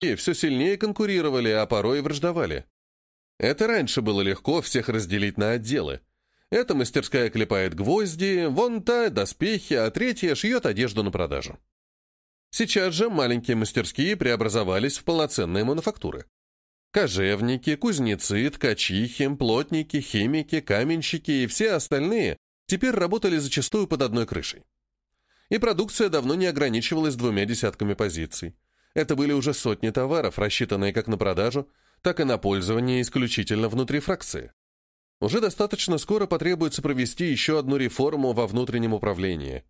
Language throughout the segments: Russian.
и все сильнее конкурировали, а порой и враждовали. Это раньше было легко всех разделить на отделы. Эта мастерская клепает гвозди, вон та — доспехи, а третья шьет одежду на продажу. Сейчас же маленькие мастерские преобразовались в полноценные мануфактуры. Кожевники, кузнецы, ткачихи, плотники, химики, каменщики и все остальные теперь работали зачастую под одной крышей. И продукция давно не ограничивалась двумя десятками позиций. Это были уже сотни товаров, рассчитанные как на продажу, так и на пользование исключительно внутри фракции. Уже достаточно скоро потребуется провести еще одну реформу во внутреннем управлении.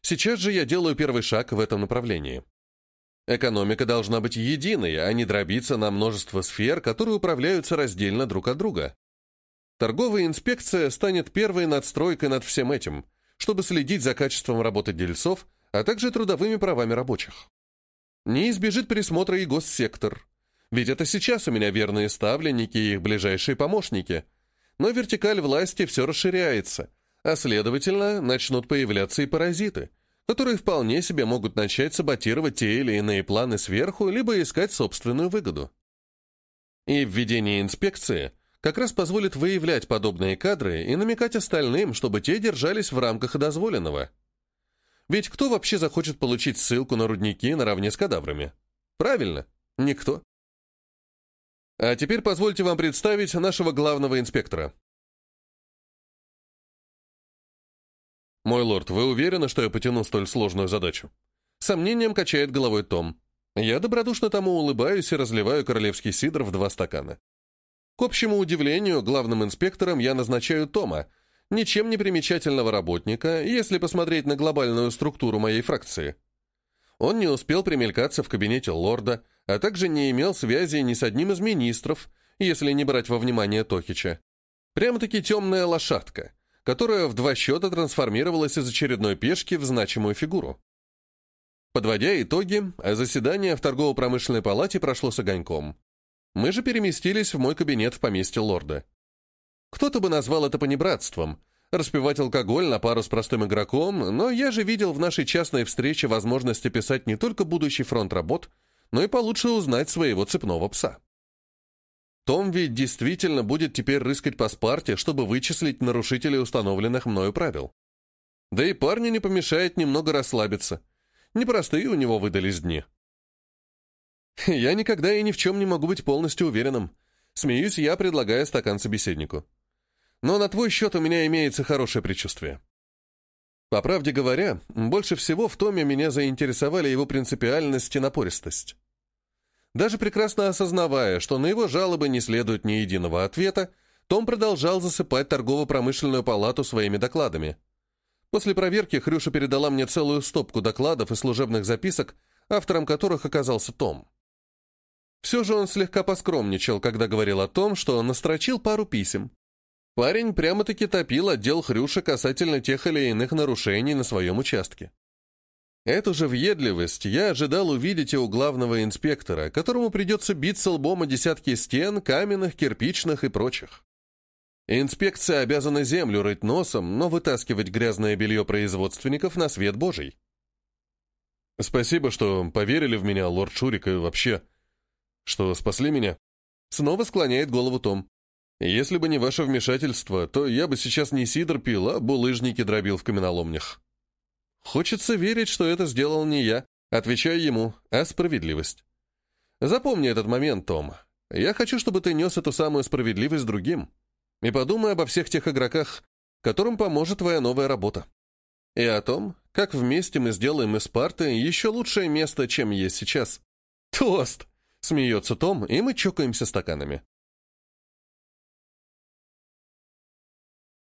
Сейчас же я делаю первый шаг в этом направлении. Экономика должна быть единой, а не дробиться на множество сфер, которые управляются раздельно друг от друга. Торговая инспекция станет первой надстройкой над всем этим, чтобы следить за качеством работы дельцов, а также трудовыми правами рабочих. Не избежит пересмотра и госсектор, ведь это сейчас у меня верные ставленники и их ближайшие помощники – но вертикаль власти все расширяется, а следовательно, начнут появляться и паразиты, которые вполне себе могут начать саботировать те или иные планы сверху, либо искать собственную выгоду. И введение инспекции как раз позволит выявлять подобные кадры и намекать остальным, чтобы те держались в рамках дозволенного. Ведь кто вообще захочет получить ссылку на рудники наравне с кадаврами? Правильно, никто. А теперь позвольте вам представить нашего главного инспектора. Мой лорд, вы уверены, что я потяну столь сложную задачу? Сомнением качает головой Том. Я добродушно тому улыбаюсь и разливаю королевский сидр в два стакана. К общему удивлению, главным инспектором я назначаю Тома, ничем не примечательного работника, если посмотреть на глобальную структуру моей фракции. Он не успел примелькаться в кабинете лорда, а также не имел связи ни с одним из министров, если не брать во внимание Тохича. Прямо-таки темная лошадка, которая в два счета трансформировалась из очередной пешки в значимую фигуру. Подводя итоги, заседание в торгово-промышленной палате прошло с огоньком. Мы же переместились в мой кабинет в поместье лорда. Кто-то бы назвал это понебратством, распивать алкоголь на пару с простым игроком, но я же видел в нашей частной встрече возможность описать не только будущий фронт работ, но и получше узнать своего цепного пса. Том ведь действительно будет теперь рыскать по спарте, чтобы вычислить нарушителей установленных мною правил. Да и парню не помешает немного расслабиться. Непростые у него выдались дни. Я никогда и ни в чем не могу быть полностью уверенным. Смеюсь я, предлагая стакан собеседнику. Но на твой счет у меня имеется хорошее предчувствие. По правде говоря, больше всего в Томе меня заинтересовали его принципиальность и напористость. Даже прекрасно осознавая, что на его жалобы не следует ни единого ответа, том продолжал засыпать торгово-промышленную палату своими докладами. После проверки Хрюша передала мне целую стопку докладов и служебных записок, автором которых оказался Том. Все же он слегка поскромничал, когда говорил о том, что настрочил пару писем. Парень прямо-таки топил отдел Хрюша касательно тех или иных нарушений на своем участке. Эту же въедливость я ожидал увидеть и у главного инспектора, которому придется биться лбом о десятки стен, каменных, кирпичных и прочих. Инспекция обязана землю рыть носом, но вытаскивать грязное белье производственников на свет божий. Спасибо, что поверили в меня, лорд Шурик, и вообще, что спасли меня. Снова склоняет голову Том. Если бы не ваше вмешательство, то я бы сейчас не сидр пил, а булыжники дробил в каменоломнях. Хочется верить, что это сделал не я, отвечаю ему, а справедливость. Запомни этот момент, Том. Я хочу, чтобы ты нес эту самую справедливость другим. И подумай обо всех тех игроках, которым поможет твоя новая работа. И о том, как вместе мы сделаем из парты еще лучшее место, чем есть сейчас. Тост! Смеется Том, и мы чокаемся стаканами.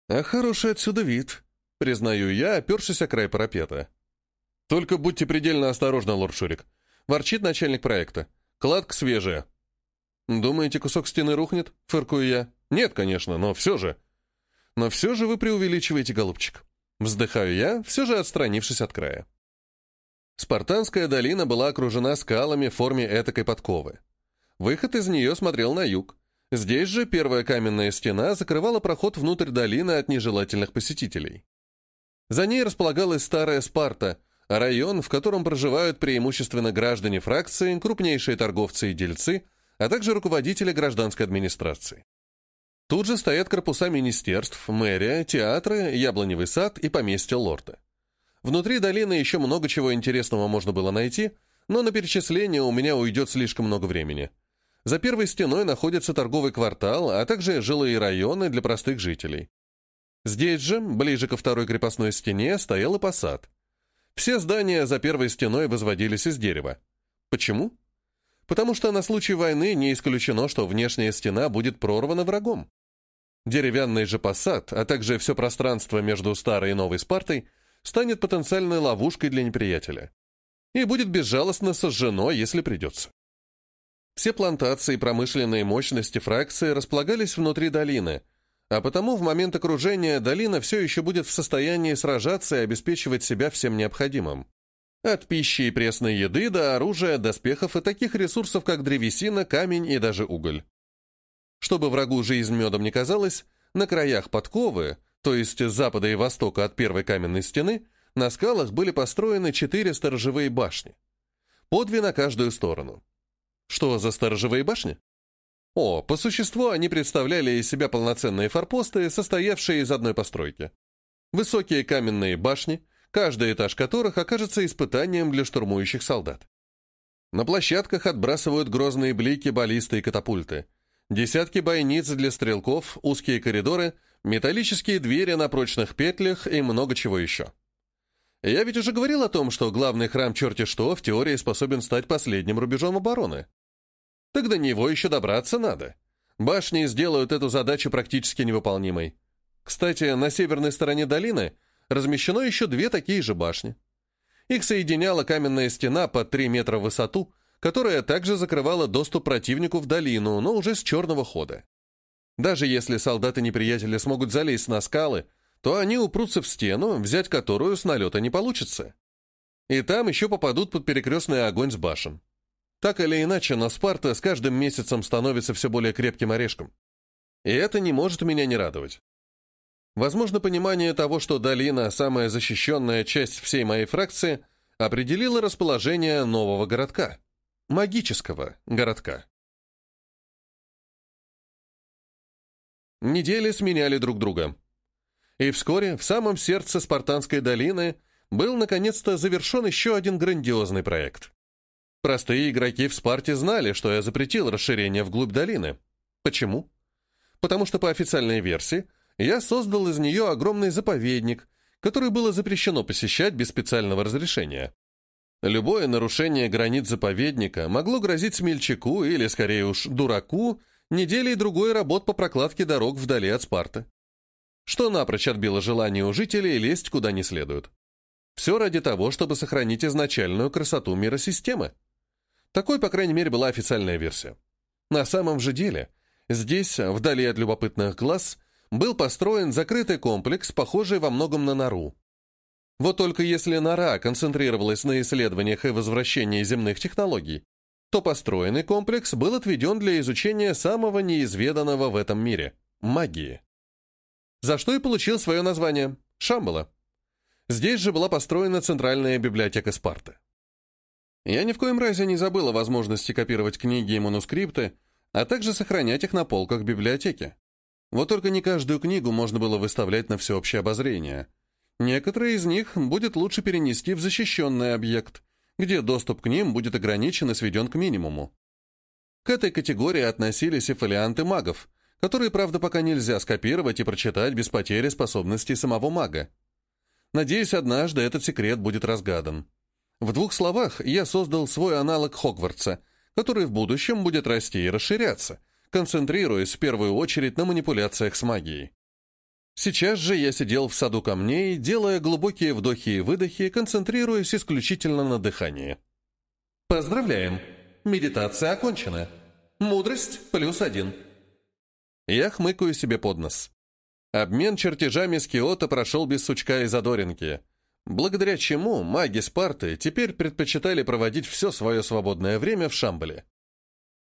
А хороший отсюда вид, Признаю я, опершись о край парапета. «Только будьте предельно осторожны, лорд Шурик», — ворчит начальник проекта. «Кладка свежая». «Думаете, кусок стены рухнет?» — фыркую я. «Нет, конечно, но все же». «Но все же вы преувеличиваете, голубчик». Вздыхаю я, все же отстранившись от края. Спартанская долина была окружена скалами в форме этакой подковы. Выход из нее смотрел на юг. Здесь же первая каменная стена закрывала проход внутрь долины от нежелательных посетителей. За ней располагалась старая Спарта, район, в котором проживают преимущественно граждане фракции, крупнейшие торговцы и дельцы, а также руководители гражданской администрации. Тут же стоят корпуса министерств, мэрия, театры, яблоневый сад и поместье лорда. Внутри долины еще много чего интересного можно было найти, но на перечисление у меня уйдет слишком много времени. За первой стеной находится торговый квартал, а также жилые районы для простых жителей. Здесь же, ближе ко второй крепостной стене, стоял и посад. Все здания за первой стеной возводились из дерева. Почему? Потому что на случай войны не исключено, что внешняя стена будет прорвана врагом. Деревянный же посад, а также все пространство между старой и новой Спартой, станет потенциальной ловушкой для неприятеля. И будет безжалостно сожжено, если придется. Все плантации и промышленные мощности фракции располагались внутри долины, а потому в момент окружения долина все еще будет в состоянии сражаться и обеспечивать себя всем необходимым. От пищи и пресной еды до оружия, доспехов и таких ресурсов, как древесина, камень и даже уголь. Чтобы врагу жизнь медом не казалась, на краях подковы, то есть с запада и востока от первой каменной стены, на скалах были построены четыре сторожевые башни. По две на каждую сторону. Что за сторожевые башни? О, по существу они представляли из себя полноценные форпосты, состоявшие из одной постройки. Высокие каменные башни, каждый этаж которых окажется испытанием для штурмующих солдат. На площадках отбрасывают грозные блики баллисты и катапульты. Десятки бойниц для стрелков, узкие коридоры, металлические двери на прочных петлях и много чего еще. Я ведь уже говорил о том, что главный храм черти что в теории способен стать последним рубежом обороны. Так до него еще добраться надо. Башни сделают эту задачу практически невыполнимой. Кстати, на северной стороне долины размещено еще две такие же башни. Их соединяла каменная стена под 3 метра в высоту, которая также закрывала доступ противнику в долину, но уже с черного хода. Даже если солдаты неприятеля смогут залезть на скалы, то они упрутся в стену, взять которую с налета не получится. И там еще попадут под перекрестный огонь с башен. Так или иначе, но Спарта с каждым месяцем становится все более крепким орешком. И это не может меня не радовать. Возможно, понимание того, что долина – самая защищенная часть всей моей фракции, определило расположение нового городка. Магического городка. Недели сменяли друг друга. И вскоре в самом сердце Спартанской долины был наконец-то завершен еще один грандиозный проект. Простые игроки в Спарте знали, что я запретил расширение вглубь долины. Почему? Потому что по официальной версии я создал из нее огромный заповедник, который было запрещено посещать без специального разрешения. Любое нарушение границ заповедника могло грозить смельчаку или, скорее уж, дураку неделей другой работ по прокладке дорог вдали от Спарты. Что напрочь отбило желание у жителей лезть куда не следует. Все ради того, чтобы сохранить изначальную красоту миросистемы. Такой, по крайней мере, была официальная версия. На самом же деле, здесь, вдали от любопытных глаз, был построен закрытый комплекс, похожий во многом на нору. Вот только если нора концентрировалась на исследованиях и возвращении земных технологий, то построенный комплекс был отведен для изучения самого неизведанного в этом мире – магии. За что и получил свое название – Шамбала. Здесь же была построена Центральная библиотека Спарты. Я ни в коем разе не забыл о возможности копировать книги и манускрипты, а также сохранять их на полках библиотеки. Вот только не каждую книгу можно было выставлять на всеобщее обозрение. Некоторые из них будет лучше перенести в защищенный объект, где доступ к ним будет ограничен и сведен к минимуму. К этой категории относились и фолианты магов, которые, правда, пока нельзя скопировать и прочитать без потери способностей самого мага. Надеюсь, однажды этот секрет будет разгадан. В двух словах, я создал свой аналог Хогвартса, который в будущем будет расти и расширяться, концентрируясь в первую очередь на манипуляциях с магией. Сейчас же я сидел в саду камней, делая глубокие вдохи и выдохи, концентрируясь исключительно на дыхании. Поздравляем! Медитация окончена. Мудрость плюс один. Я хмыкаю себе под нос. Обмен чертежами с Киото прошел без сучка и задоринки благодаря чему маги Спарты теперь предпочитали проводить все свое свободное время в Шамбале.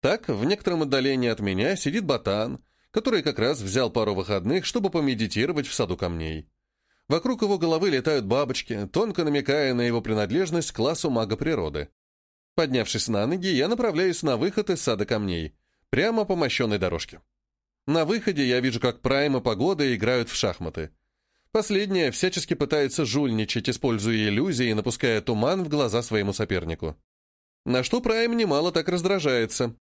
Так, в некотором отдалении от меня сидит ботан, который как раз взял пару выходных, чтобы помедитировать в саду камней. Вокруг его головы летают бабочки, тонко намекая на его принадлежность к классу мага природы. Поднявшись на ноги, я направляюсь на выход из сада камней, прямо по мощенной дорожке. На выходе я вижу, как Прайм и Погода играют в шахматы. Последняя всячески пытается жульничать, используя иллюзии и напуская туман в глаза своему сопернику. На что Прайм немало так раздражается.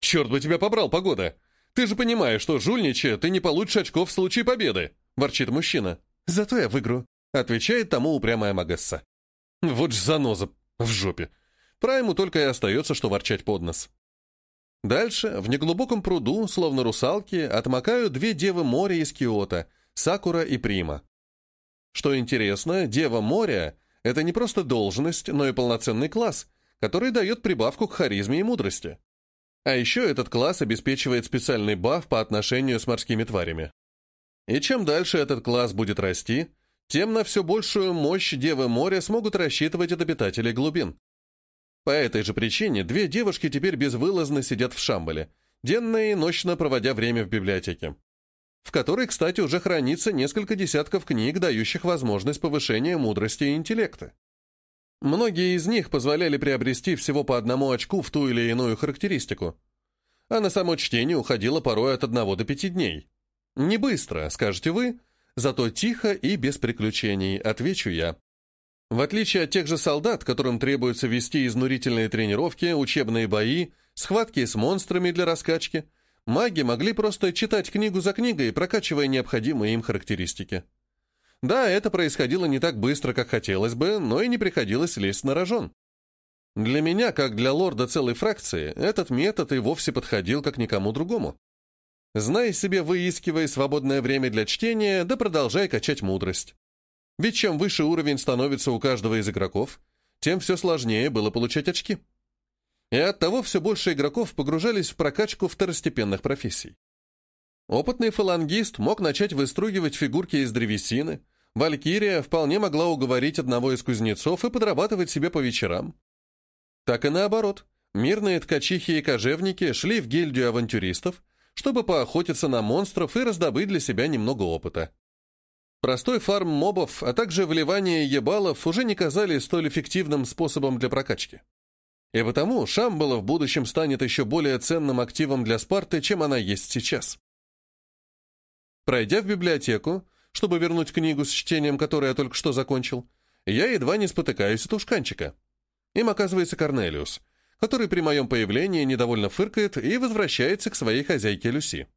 «Черт бы тебя побрал, Погода! Ты же понимаешь, что жульничая ты не получишь очков в случае победы!» — ворчит мужчина. «Зато я выиграю», — отвечает тому упрямая Магесса. «Вот ж заноза в жопе!» Прайму только и остается, что ворчать под нос. Дальше, в неглубоком пруду, словно русалки, отмокают две девы моря из Киота, Сакура и Прима. Что интересно, Дева моря — это не просто должность, но и полноценный класс, который дает прибавку к харизме и мудрости. А еще этот класс обеспечивает специальный баф по отношению с морскими тварями. И чем дальше этот класс будет расти, тем на все большую мощь Девы моря смогут рассчитывать от обитателей глубин. По этой же причине две девушки теперь безвылазно сидят в Шамбале, денно и ночно проводя время в библиотеке, в которой, кстати, уже хранится несколько десятков книг, дающих возможность повышения мудрости и интеллекта. Многие из них позволяли приобрести всего по одному очку в ту или иную характеристику, а на само чтение уходило порой от одного до пяти дней. Не быстро, скажете вы, зато тихо и без приключений, отвечу я. В отличие от тех же солдат, которым требуется вести изнурительные тренировки, учебные бои, схватки с монстрами для раскачки, маги могли просто читать книгу за книгой, прокачивая необходимые им характеристики. Да, это происходило не так быстро, как хотелось бы, но и не приходилось лезть на рожон. Для меня, как для лорда целой фракции, этот метод и вовсе подходил как никому другому. Знай себе, выискивай свободное время для чтения, да продолжай качать мудрость. Ведь чем выше уровень становится у каждого из игроков, тем все сложнее было получать очки. И оттого все больше игроков погружались в прокачку второстепенных профессий. Опытный фалангист мог начать выстругивать фигурки из древесины, Валькирия вполне могла уговорить одного из кузнецов и подрабатывать себе по вечерам. Так и наоборот, мирные ткачихи и кожевники шли в гильдию авантюристов, чтобы поохотиться на монстров и раздобыть для себя немного опыта. Простой фарм мобов, а также вливание ебалов уже не казались столь эффективным способом для прокачки. И потому Шамбала в будущем станет еще более ценным активом для Спарты, чем она есть сейчас. Пройдя в библиотеку, чтобы вернуть книгу с чтением, которую я только что закончил, я едва не спотыкаюсь от ушканчика. Им оказывается Корнелиус, который при моем появлении недовольно фыркает и возвращается к своей хозяйке Люси.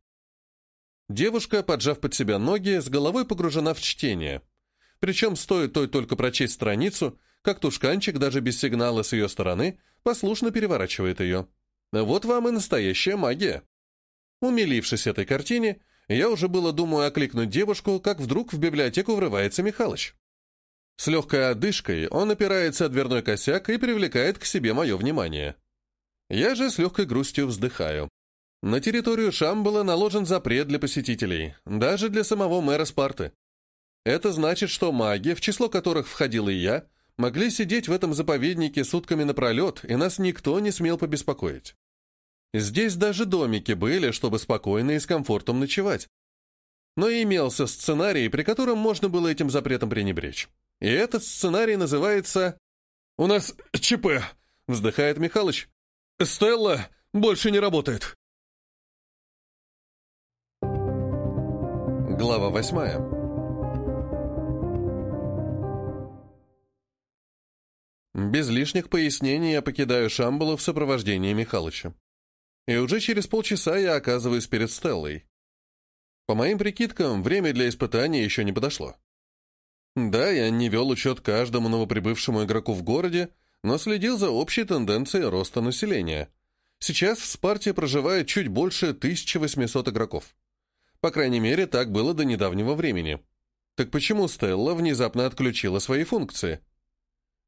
Девушка, поджав под себя ноги, с головой погружена в чтение. Причем стоит той только прочесть страницу, как тушканчик, даже без сигнала с ее стороны, послушно переворачивает ее. Вот вам и настоящая магия. Умилившись этой картине, я уже было думаю окликнуть девушку, как вдруг в библиотеку врывается Михалыч. С легкой одышкой он опирается о дверной косяк и привлекает к себе мое внимание. Я же с легкой грустью вздыхаю. На территорию Шамбала наложен запрет для посетителей, даже для самого мэра Спарты. Это значит, что маги, в число которых входил и я, могли сидеть в этом заповеднике сутками напролет, и нас никто не смел побеспокоить. Здесь даже домики были, чтобы спокойно и с комфортом ночевать. Но имелся сценарий, при котором можно было этим запретом пренебречь. И этот сценарий называется «У нас ЧП», — вздыхает Михалыч. «Стелла больше не работает». Глава восьмая. Без лишних пояснений я покидаю Шамбала в сопровождении Михалыча. И уже через полчаса я оказываюсь перед Стеллой. По моим прикидкам, время для испытания еще не подошло. Да, я не вел учет каждому новоприбывшему игроку в городе, но следил за общей тенденцией роста населения. Сейчас в Спарте проживает чуть больше 1800 игроков. По крайней мере, так было до недавнего времени. Так почему Стелла внезапно отключила свои функции?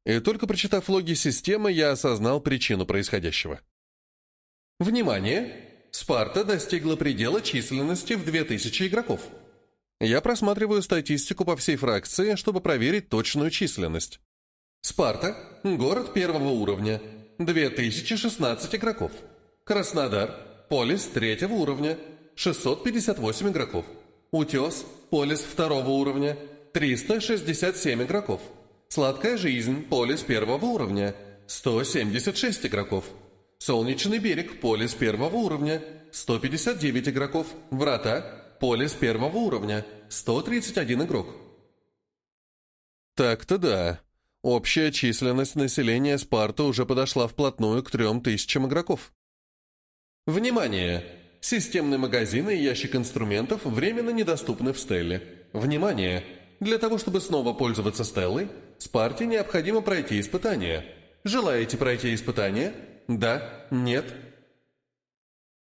И только прочитав логи системы, я осознал причину происходящего. Внимание! Спарта достигла предела численности в 2000 игроков. Я просматриваю статистику по всей фракции, чтобы проверить точную численность. Спарта, город первого уровня, 2016 игроков. Краснодар, полис третьего уровня, 658 игроков. Утес, полис второго уровня, 367 игроков. Сладкая жизнь, полис первого уровня, 176 игроков. Солнечный берег, полис первого уровня, 159 игроков. Врата, полис первого уровня, 131 игрок. Так-то да. Общая численность населения Спарта уже подошла вплотную к трем тысячам игроков. Внимание! Системный магазин и ящик инструментов временно недоступны в Стелле. Внимание! Для того, чтобы снова пользоваться Стеллой, Спарте необходимо пройти испытание. Желаете пройти испытание? Да? Нет?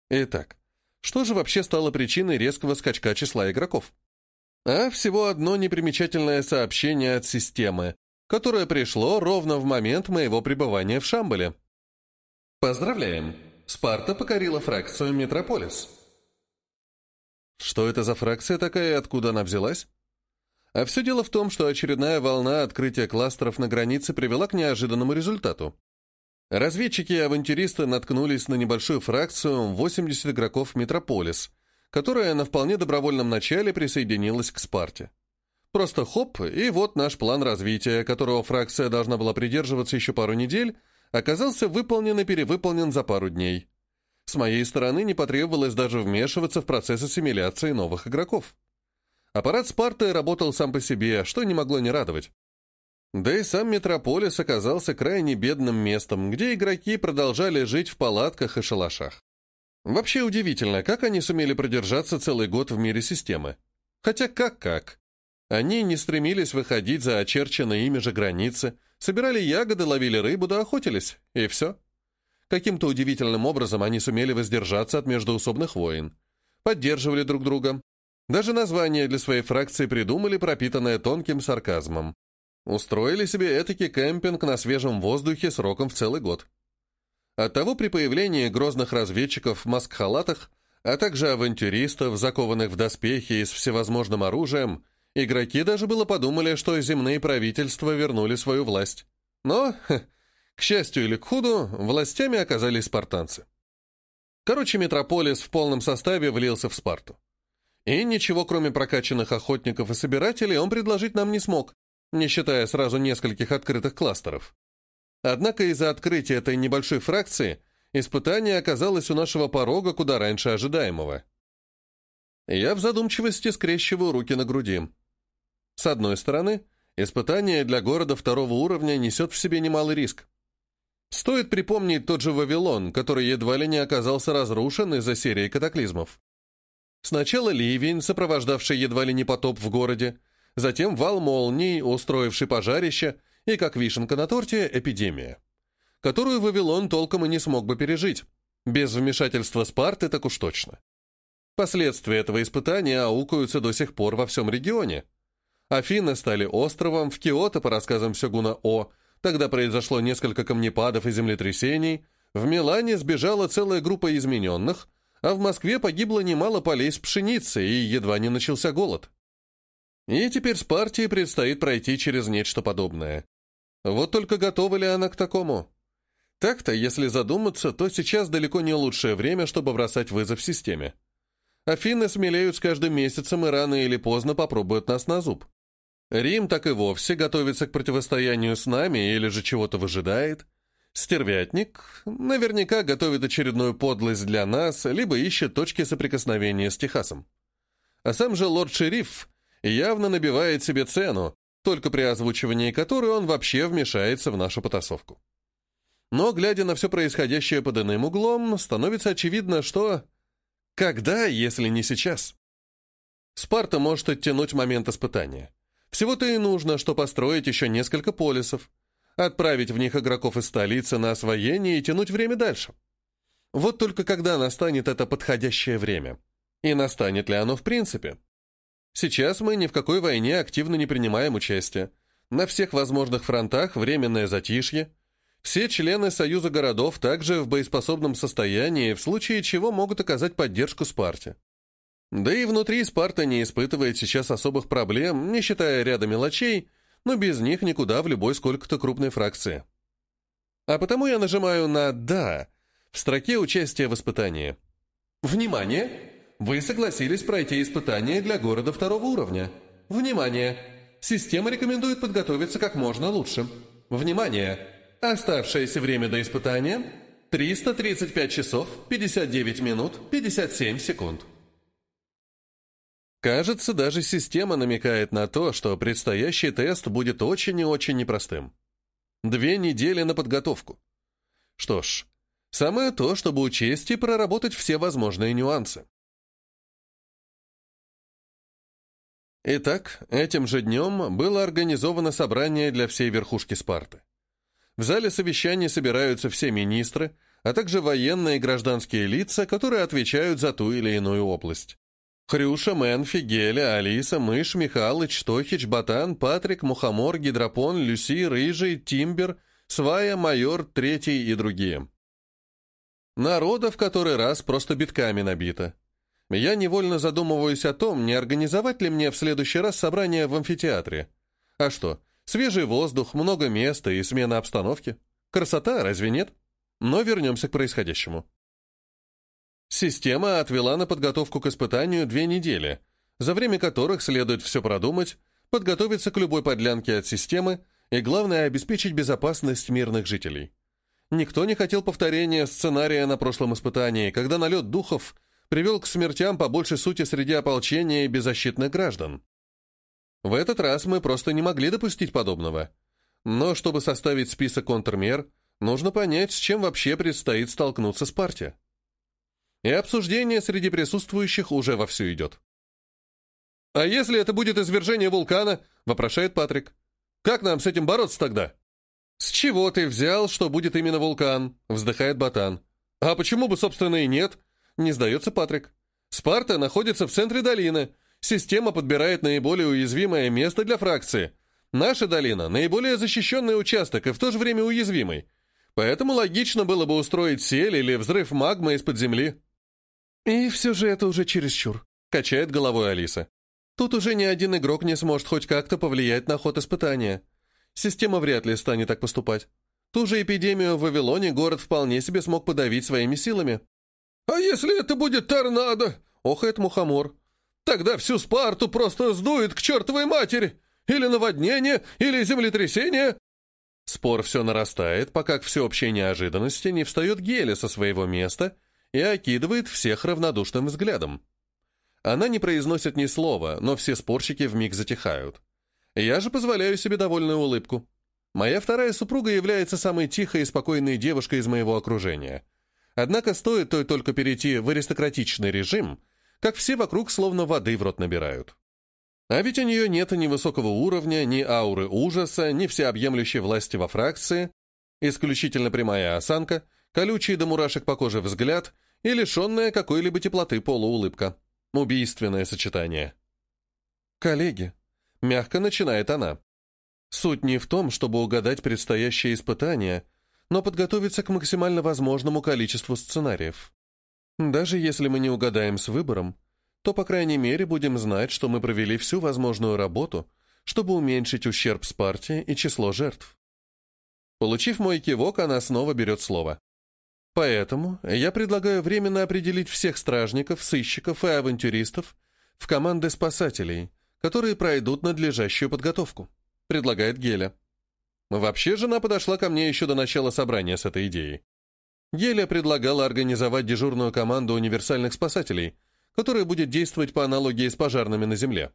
Итак, что же вообще стало причиной резкого скачка числа игроков? А всего одно непримечательное сообщение от системы, которое пришло ровно в момент моего пребывания в Шамбале. Поздравляем! Спарта покорила фракцию Метрополис. Что это за фракция такая и откуда она взялась? А все дело в том, что очередная волна открытия кластеров на границе привела к неожиданному результату. Разведчики и авантюристы наткнулись на небольшую фракцию 80 игроков Метрополис, которая на вполне добровольном начале присоединилась к Спарте. Просто хоп, и вот наш план развития, которого фракция должна была придерживаться еще пару недель, оказался выполнен и перевыполнен за пару дней. С моей стороны не потребовалось даже вмешиваться в процесс ассимиляции новых игроков. Аппарат Спарты работал сам по себе, что не могло не радовать. Да и сам Метрополис оказался крайне бедным местом, где игроки продолжали жить в палатках и шалашах. Вообще удивительно, как они сумели продержаться целый год в мире системы. Хотя как-как. Они не стремились выходить за очерченные ими же границы, собирали ягоды, ловили рыбу да охотились, и все. Каким-то удивительным образом они сумели воздержаться от междоусобных войн. Поддерживали друг друга. Даже название для своей фракции придумали, пропитанное тонким сарказмом. Устроили себе этакий кемпинг на свежем воздухе сроком в целый год. Оттого при появлении грозных разведчиков в маск-халатах, а также авантюристов, закованных в доспехи и с всевозможным оружием, игроки даже было подумали, что земные правительства вернули свою власть. Но, к счастью или к худу, властями оказались спартанцы. Короче, Метрополис в полном составе влился в Спарту. И ничего, кроме прокачанных охотников и собирателей, он предложить нам не смог, не считая сразу нескольких открытых кластеров. Однако из-за открытия этой небольшой фракции испытание оказалось у нашего порога куда раньше ожидаемого. Я в задумчивости скрещиваю руки на груди. С одной стороны, испытание для города второго уровня несет в себе немалый риск. Стоит припомнить тот же Вавилон, который едва ли не оказался разрушен из-за серии катаклизмов. Сначала ливень, сопровождавший едва ли не потоп в городе, затем вал молний, устроивший пожарище, и, как вишенка на торте, эпидемия, которую Вавилон толком и не смог бы пережить. Без вмешательства Спарты так уж точно. Последствия этого испытания аукаются до сих пор во всем регионе. Афины стали островом, в Киото, по рассказам Сёгуна О, тогда произошло несколько камнепадов и землетрясений, в Милане сбежала целая группа измененных, а в Москве погибло немало полей с пшеницей и едва не начался голод. И теперь с партией предстоит пройти через нечто подобное. Вот только готова ли она к такому? Так-то, если задуматься, то сейчас далеко не лучшее время, чтобы бросать вызов системе. Афины смелеют с каждым месяцем и рано или поздно попробуют нас на зуб. Рим так и вовсе готовится к противостоянию с нами или же чего-то выжидает. Стервятник наверняка готовит очередную подлость для нас, либо ищет точки соприкосновения с Техасом. А сам же лорд-шериф явно набивает себе цену, только при озвучивании которой он вообще вмешается в нашу потасовку. Но, глядя на все происходящее под иным углом, становится очевидно, что... Когда, если не сейчас? Спарта может оттянуть момент испытания. Всего-то и нужно, что построить еще несколько полисов, отправить в них игроков из столицы на освоение и тянуть время дальше. Вот только когда настанет это подходящее время? И настанет ли оно в принципе? Сейчас мы ни в какой войне активно не принимаем участие. На всех возможных фронтах временное затишье. Все члены Союза городов также в боеспособном состоянии, в случае чего могут оказать поддержку Спарте. Да и внутри Спарта не испытывает сейчас особых проблем, не считая ряда мелочей, но без них никуда в любой сколько-то крупной фракции. А потому я нажимаю на «Да» в строке участия в испытании. Внимание! Вы согласились пройти испытание для города второго уровня. Внимание! Система рекомендует подготовиться как можно лучше. Внимание! Оставшееся время до испытания – 335 часов, 59 минут, 57 секунд. Кажется, даже система намекает на то, что предстоящий тест будет очень и очень непростым. Две недели на подготовку. Что ж, самое то, чтобы учесть и проработать все возможные нюансы. Итак, этим же днем было организовано собрание для всей верхушки Спарты. В зале совещаний собираются все министры, а также военные и гражданские лица, которые отвечают за ту или иную область. Хрюша, Мэнфи, Геля, Алиса, Мышь, Михалыч, Тохич, Батан, Патрик, Мухомор, Гидропон, Люси, Рыжий, Тимбер, Свая, Майор, Третий и другие. Народа в который раз просто битками набито. Я невольно задумываюсь о том, не организовать ли мне в следующий раз собрание в амфитеатре. А что, свежий воздух, много места и смена обстановки. Красота, разве нет? Но вернемся к происходящему. Система отвела на подготовку к испытанию две недели, за время которых следует все продумать, подготовиться к любой подлянке от системы и, главное, обеспечить безопасность мирных жителей. Никто не хотел повторения сценария на прошлом испытании, когда налет духов привел к смертям по большей сути среди ополчения и беззащитных граждан. В этот раз мы просто не могли допустить подобного. Но чтобы составить список контрмер, нужно понять, с чем вообще предстоит столкнуться с партией. И обсуждение среди присутствующих уже вовсю идет. «А если это будет извержение вулкана?» – вопрошает Патрик. «Как нам с этим бороться тогда?» «С чего ты взял, что будет именно вулкан?» – вздыхает Ботан. «А почему бы, собственно, и нет?» Не сдается Патрик. Спарта находится в центре долины. Система подбирает наиболее уязвимое место для фракции. Наша долина – наиболее защищенный участок и в то же время уязвимый. Поэтому логично было бы устроить сель или взрыв магмы из-под земли. И все же это уже чересчур, качает головой Алиса. Тут уже ни один игрок не сможет хоть как-то повлиять на ход испытания. Система вряд ли станет так поступать. Ту же эпидемию в Вавилоне город вполне себе смог подавить своими силами. «А если это будет торнадо?» — охает мухомор. «Тогда всю Спарту просто сдует к чертовой матери! Или наводнение, или землетрясение!» Спор все нарастает, пока к всеобщей неожиданности не встает Геля со своего места и окидывает всех равнодушным взглядом. Она не произносит ни слова, но все спорщики вмиг затихают. Я же позволяю себе довольную улыбку. Моя вторая супруга является самой тихой и спокойной девушкой из моего окружения — Однако стоит той только перейти в аристократичный режим, как все вокруг словно воды в рот набирают. А ведь у нее нет ни высокого уровня, ни ауры ужаса, ни всеобъемлющей власти во фракции, исключительно прямая осанка, колючий до мурашек по коже взгляд и лишенная какой-либо теплоты полуулыбка. Убийственное сочетание. «Коллеги», — мягко начинает она, — «суть не в том, чтобы угадать предстоящее испытание, но подготовиться к максимально возможному количеству сценариев. Даже если мы не угадаем с выбором, то, по крайней мере, будем знать, что мы провели всю возможную работу, чтобы уменьшить ущерб партии и число жертв. Получив мой кивок, она снова берет слово. Поэтому я предлагаю временно определить всех стражников, сыщиков и авантюристов в команды спасателей, которые пройдут надлежащую подготовку, предлагает Геля. Вообще, жена подошла ко мне еще до начала собрания с этой идеей. Геля предлагала организовать дежурную команду универсальных спасателей, которая будет действовать по аналогии с пожарными на Земле.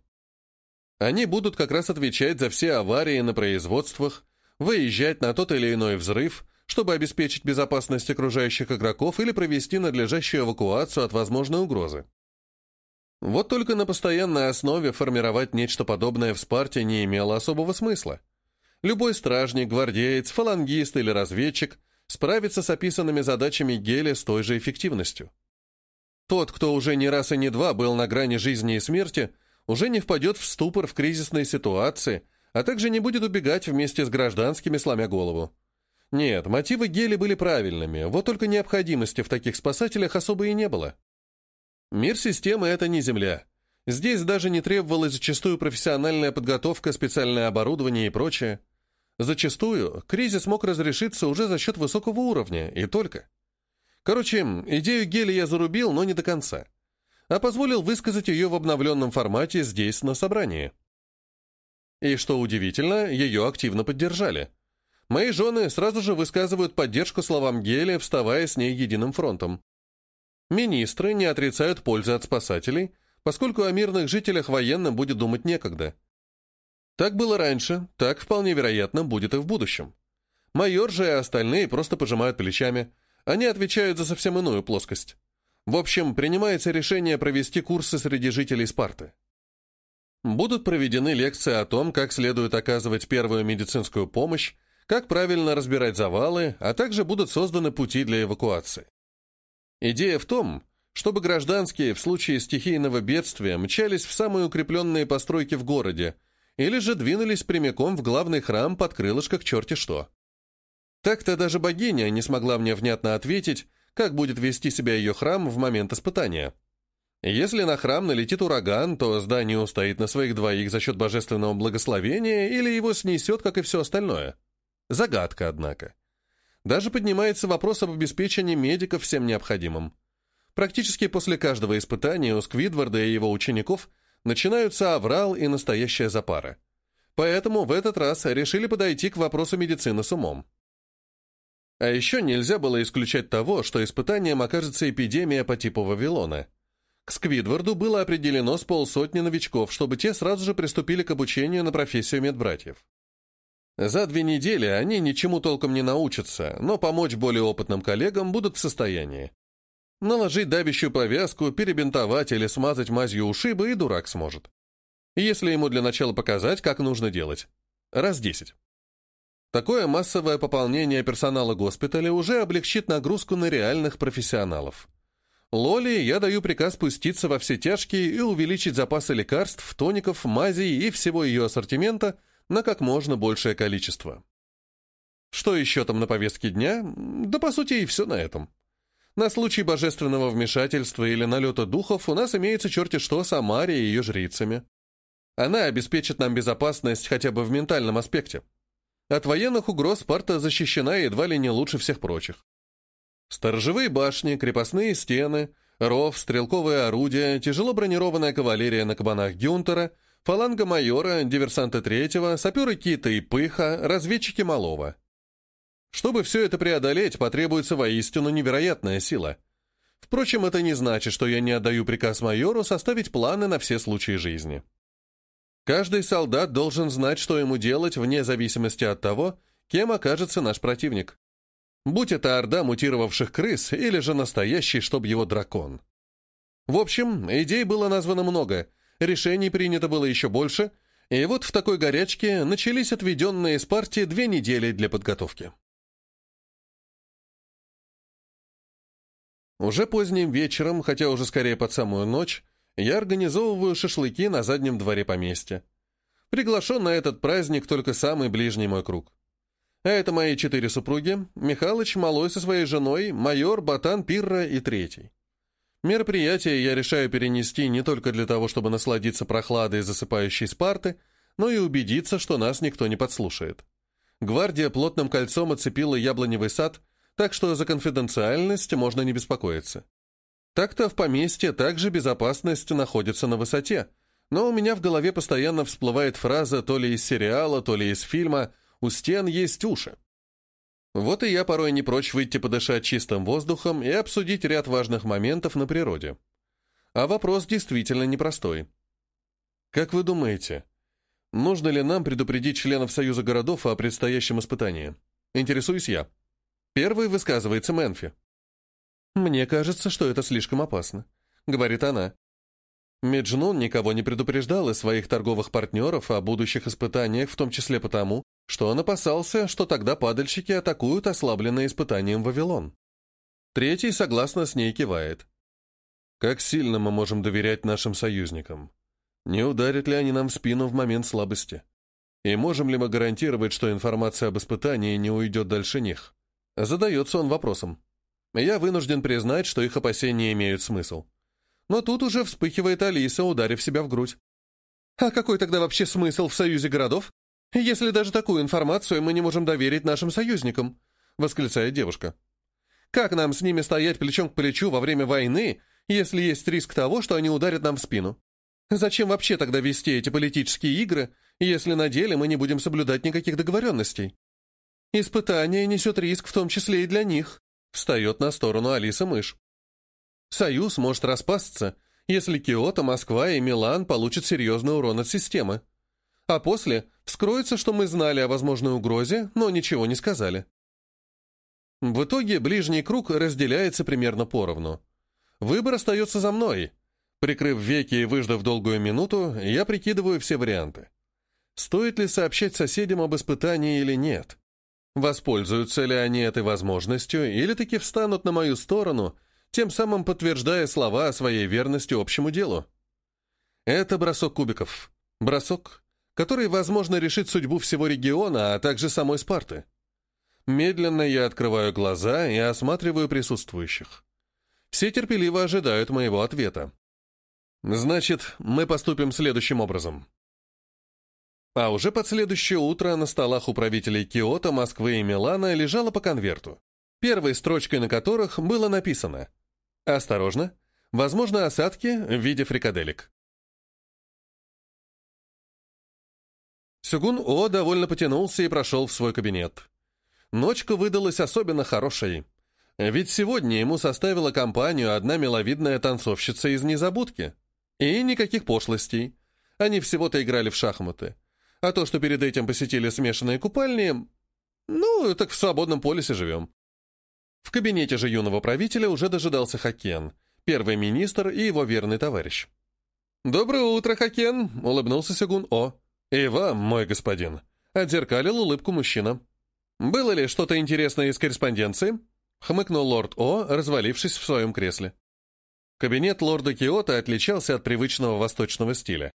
Они будут как раз отвечать за все аварии на производствах, выезжать на тот или иной взрыв, чтобы обеспечить безопасность окружающих игроков или провести надлежащую эвакуацию от возможной угрозы. Вот только на постоянной основе формировать нечто подобное в Спарте не имело особого смысла. Любой стражник, гвардеец, фалангист или разведчик справится с описанными задачами Геля с той же эффективностью. Тот, кто уже не раз и не два был на грани жизни и смерти, уже не впадет в ступор в кризисной ситуации, а также не будет убегать вместе с гражданскими, сломя голову. Нет, мотивы Гели были правильными, вот только необходимости в таких спасателях особо и не было. Мир системы — это не Земля. Здесь даже не требовалась зачастую профессиональная подготовка, специальное оборудование и прочее. Зачастую кризис мог разрешиться уже за счет высокого уровня, и только. Короче, идею Гели я зарубил, но не до конца. А позволил высказать ее в обновленном формате здесь, на собрании. И, что удивительно, ее активно поддержали. Мои жены сразу же высказывают поддержку словам Гели, вставая с ней единым фронтом. Министры не отрицают пользы от спасателей, поскольку о мирных жителях военным будет думать некогда. Так было раньше, так вполне вероятно будет и в будущем. Майор же и остальные просто пожимают плечами. Они отвечают за совсем иную плоскость. В общем, принимается решение провести курсы среди жителей Спарты. Будут проведены лекции о том, как следует оказывать первую медицинскую помощь, как правильно разбирать завалы, а также будут созданы пути для эвакуации. Идея в том, чтобы гражданские в случае стихийного бедствия мчались в самые укрепленные постройки в городе, или же двинулись прямиком в главный храм под крылышко к черти что. Так-то даже богиня не смогла мне внятно ответить, как будет вести себя ее храм в момент испытания. Если на храм налетит ураган, то здание устоит на своих двоих за счет божественного благословения или его снесет, как и все остальное. Загадка, однако. Даже поднимается вопрос об обеспечении медиков всем необходимым. Практически после каждого испытания у Сквидварда и его учеников начинаются аврал и настоящая запара. Поэтому в этот раз решили подойти к вопросу медицины с умом. А еще нельзя было исключать того, что испытанием окажется эпидемия по типу Вавилона. К Сквидварду было определено с полсотни новичков, чтобы те сразу же приступили к обучению на профессию медбратьев. За две недели они ничему толком не научатся, но помочь более опытным коллегам будут в состоянии. Наложить давящую повязку, перебинтовать или смазать мазью ушибы и дурак сможет. Если ему для начала показать, как нужно делать. Раз десять. Такое массовое пополнение персонала госпиталя уже облегчит нагрузку на реальных профессионалов. Лоли я даю приказ спуститься во все тяжкие и увеличить запасы лекарств, тоников, мазей и всего ее ассортимента на как можно большее количество. Что еще там на повестке дня? Да, по сути, и все на этом. На случай божественного вмешательства или налета духов у нас имеется черти что с Амарией и ее жрицами. Она обеспечит нам безопасность хотя бы в ментальном аспекте. От военных угроз Спарта защищена едва ли не лучше всех прочих. Сторожевые башни, крепостные стены, ров, стрелковые орудия, тяжело бронированная кавалерия на кабанах Гюнтера — Фаланга майора, диверсанты третьего, саперы Кита и Пыха, разведчики Малова. Чтобы все это преодолеть, потребуется воистину невероятная сила. Впрочем, это не значит, что я не отдаю приказ майору составить планы на все случаи жизни. Каждый солдат должен знать, что ему делать, вне зависимости от того, кем окажется наш противник. Будь это орда мутировавших крыс или же настоящий, чтоб его дракон. В общем, идей было названо много, решений принято было еще больше, и вот в такой горячке начались отведенные с партии две недели для подготовки. Уже поздним вечером, хотя уже скорее под самую ночь, я организовываю шашлыки на заднем дворе поместья. Приглашен на этот праздник только самый ближний мой круг. А это мои четыре супруги, Михалыч, Малой со своей женой, майор, Батан, Пирра и третий. Мероприятие я решаю перенести не только для того, чтобы насладиться прохладой засыпающей Спарты, но и убедиться, что нас никто не подслушает. Гвардия плотным кольцом оцепила яблоневый сад, так что за конфиденциальность можно не беспокоиться. Так-то в поместье также безопасность находится на высоте, но у меня в голове постоянно всплывает фраза то ли из сериала, то ли из фильма «У стен есть уши». Вот и я порой не прочь выйти подышать чистым воздухом и обсудить ряд важных моментов на природе. А вопрос действительно непростой. Как вы думаете, нужно ли нам предупредить членов Союза городов о предстоящем испытании? Интересуюсь я. Первый высказывается Мэнфи. «Мне кажется, что это слишком опасно», — говорит она. Меджнун никого не предупреждал из своих торговых партнеров о будущих испытаниях, в том числе потому, что он опасался, что тогда падальщики атакуют ослабленный испытанием Вавилон. Третий согласно с ней кивает. Как сильно мы можем доверять нашим союзникам? Не ударят ли они нам в спину в момент слабости? И можем ли мы гарантировать, что информация об испытании не уйдет дальше них? Задается он вопросом. Я вынужден признать, что их опасения имеют смысл. Но тут уже вспыхивает Алиса, ударив себя в грудь. А какой тогда вообще смысл в союзе городов, «Если даже такую информацию мы не можем доверить нашим союзникам», — восклицает девушка. «Как нам с ними стоять плечом к плечу во время войны, если есть риск того, что они ударят нам в спину? Зачем вообще тогда вести эти политические игры, если на деле мы не будем соблюдать никаких договоренностей. Испытание несет риск в том числе и для них, встает на сторону Алиса Мышь. Союз может распасться, если Киото, Москва и Милан получат серьезный урон от системы. А после вскроется, что мы знали о возможной угрозе, но ничего не сказали. В итоге ближний круг разделяется примерно поровну. Выбор остается за мной. Прикрыв веки и выждав долгую минуту, я прикидываю все варианты. Стоит ли сообщать соседям об испытании или нет? Воспользуются ли они этой возможностью или таки встанут на мою сторону, тем самым подтверждая слова о своей верности общему делу? Это бросок кубиков. Бросок, который, возможно, решит судьбу всего региона, а также самой Спарты. Медленно я открываю глаза и осматриваю присутствующих. Все терпеливо ожидают моего ответа. Значит, мы поступим следующим образом. А уже под следующее утро на столах управителей Киото, Москвы и Милана лежало по конверту, первой строчкой на которых было написано «Осторожно, возможно осадки в виде фрикаделек». Сюгун О довольно потянулся и прошел в свой кабинет. Ночка выдалась особенно хорошей. Ведь сегодня ему составила компанию одна миловидная танцовщица из незабудки. И никаких пошлостей. Они всего-то играли в шахматы. А то, что перед этим посетили смешанные купальни... Ну, так в свободном полисе живем. В кабинете же юного правителя уже дожидался Хакен, первый министр и его верный товарищ. «Доброе утро, Хакен!» — улыбнулся Сигун О. «И вам, мой господин!» — отзеркалил улыбку мужчина. «Было ли что-то интересное из корреспонденции?» — хмыкнул лорд О, развалившись в своем кресле. Кабинет лорда Киота отличался от привычного восточного стиля.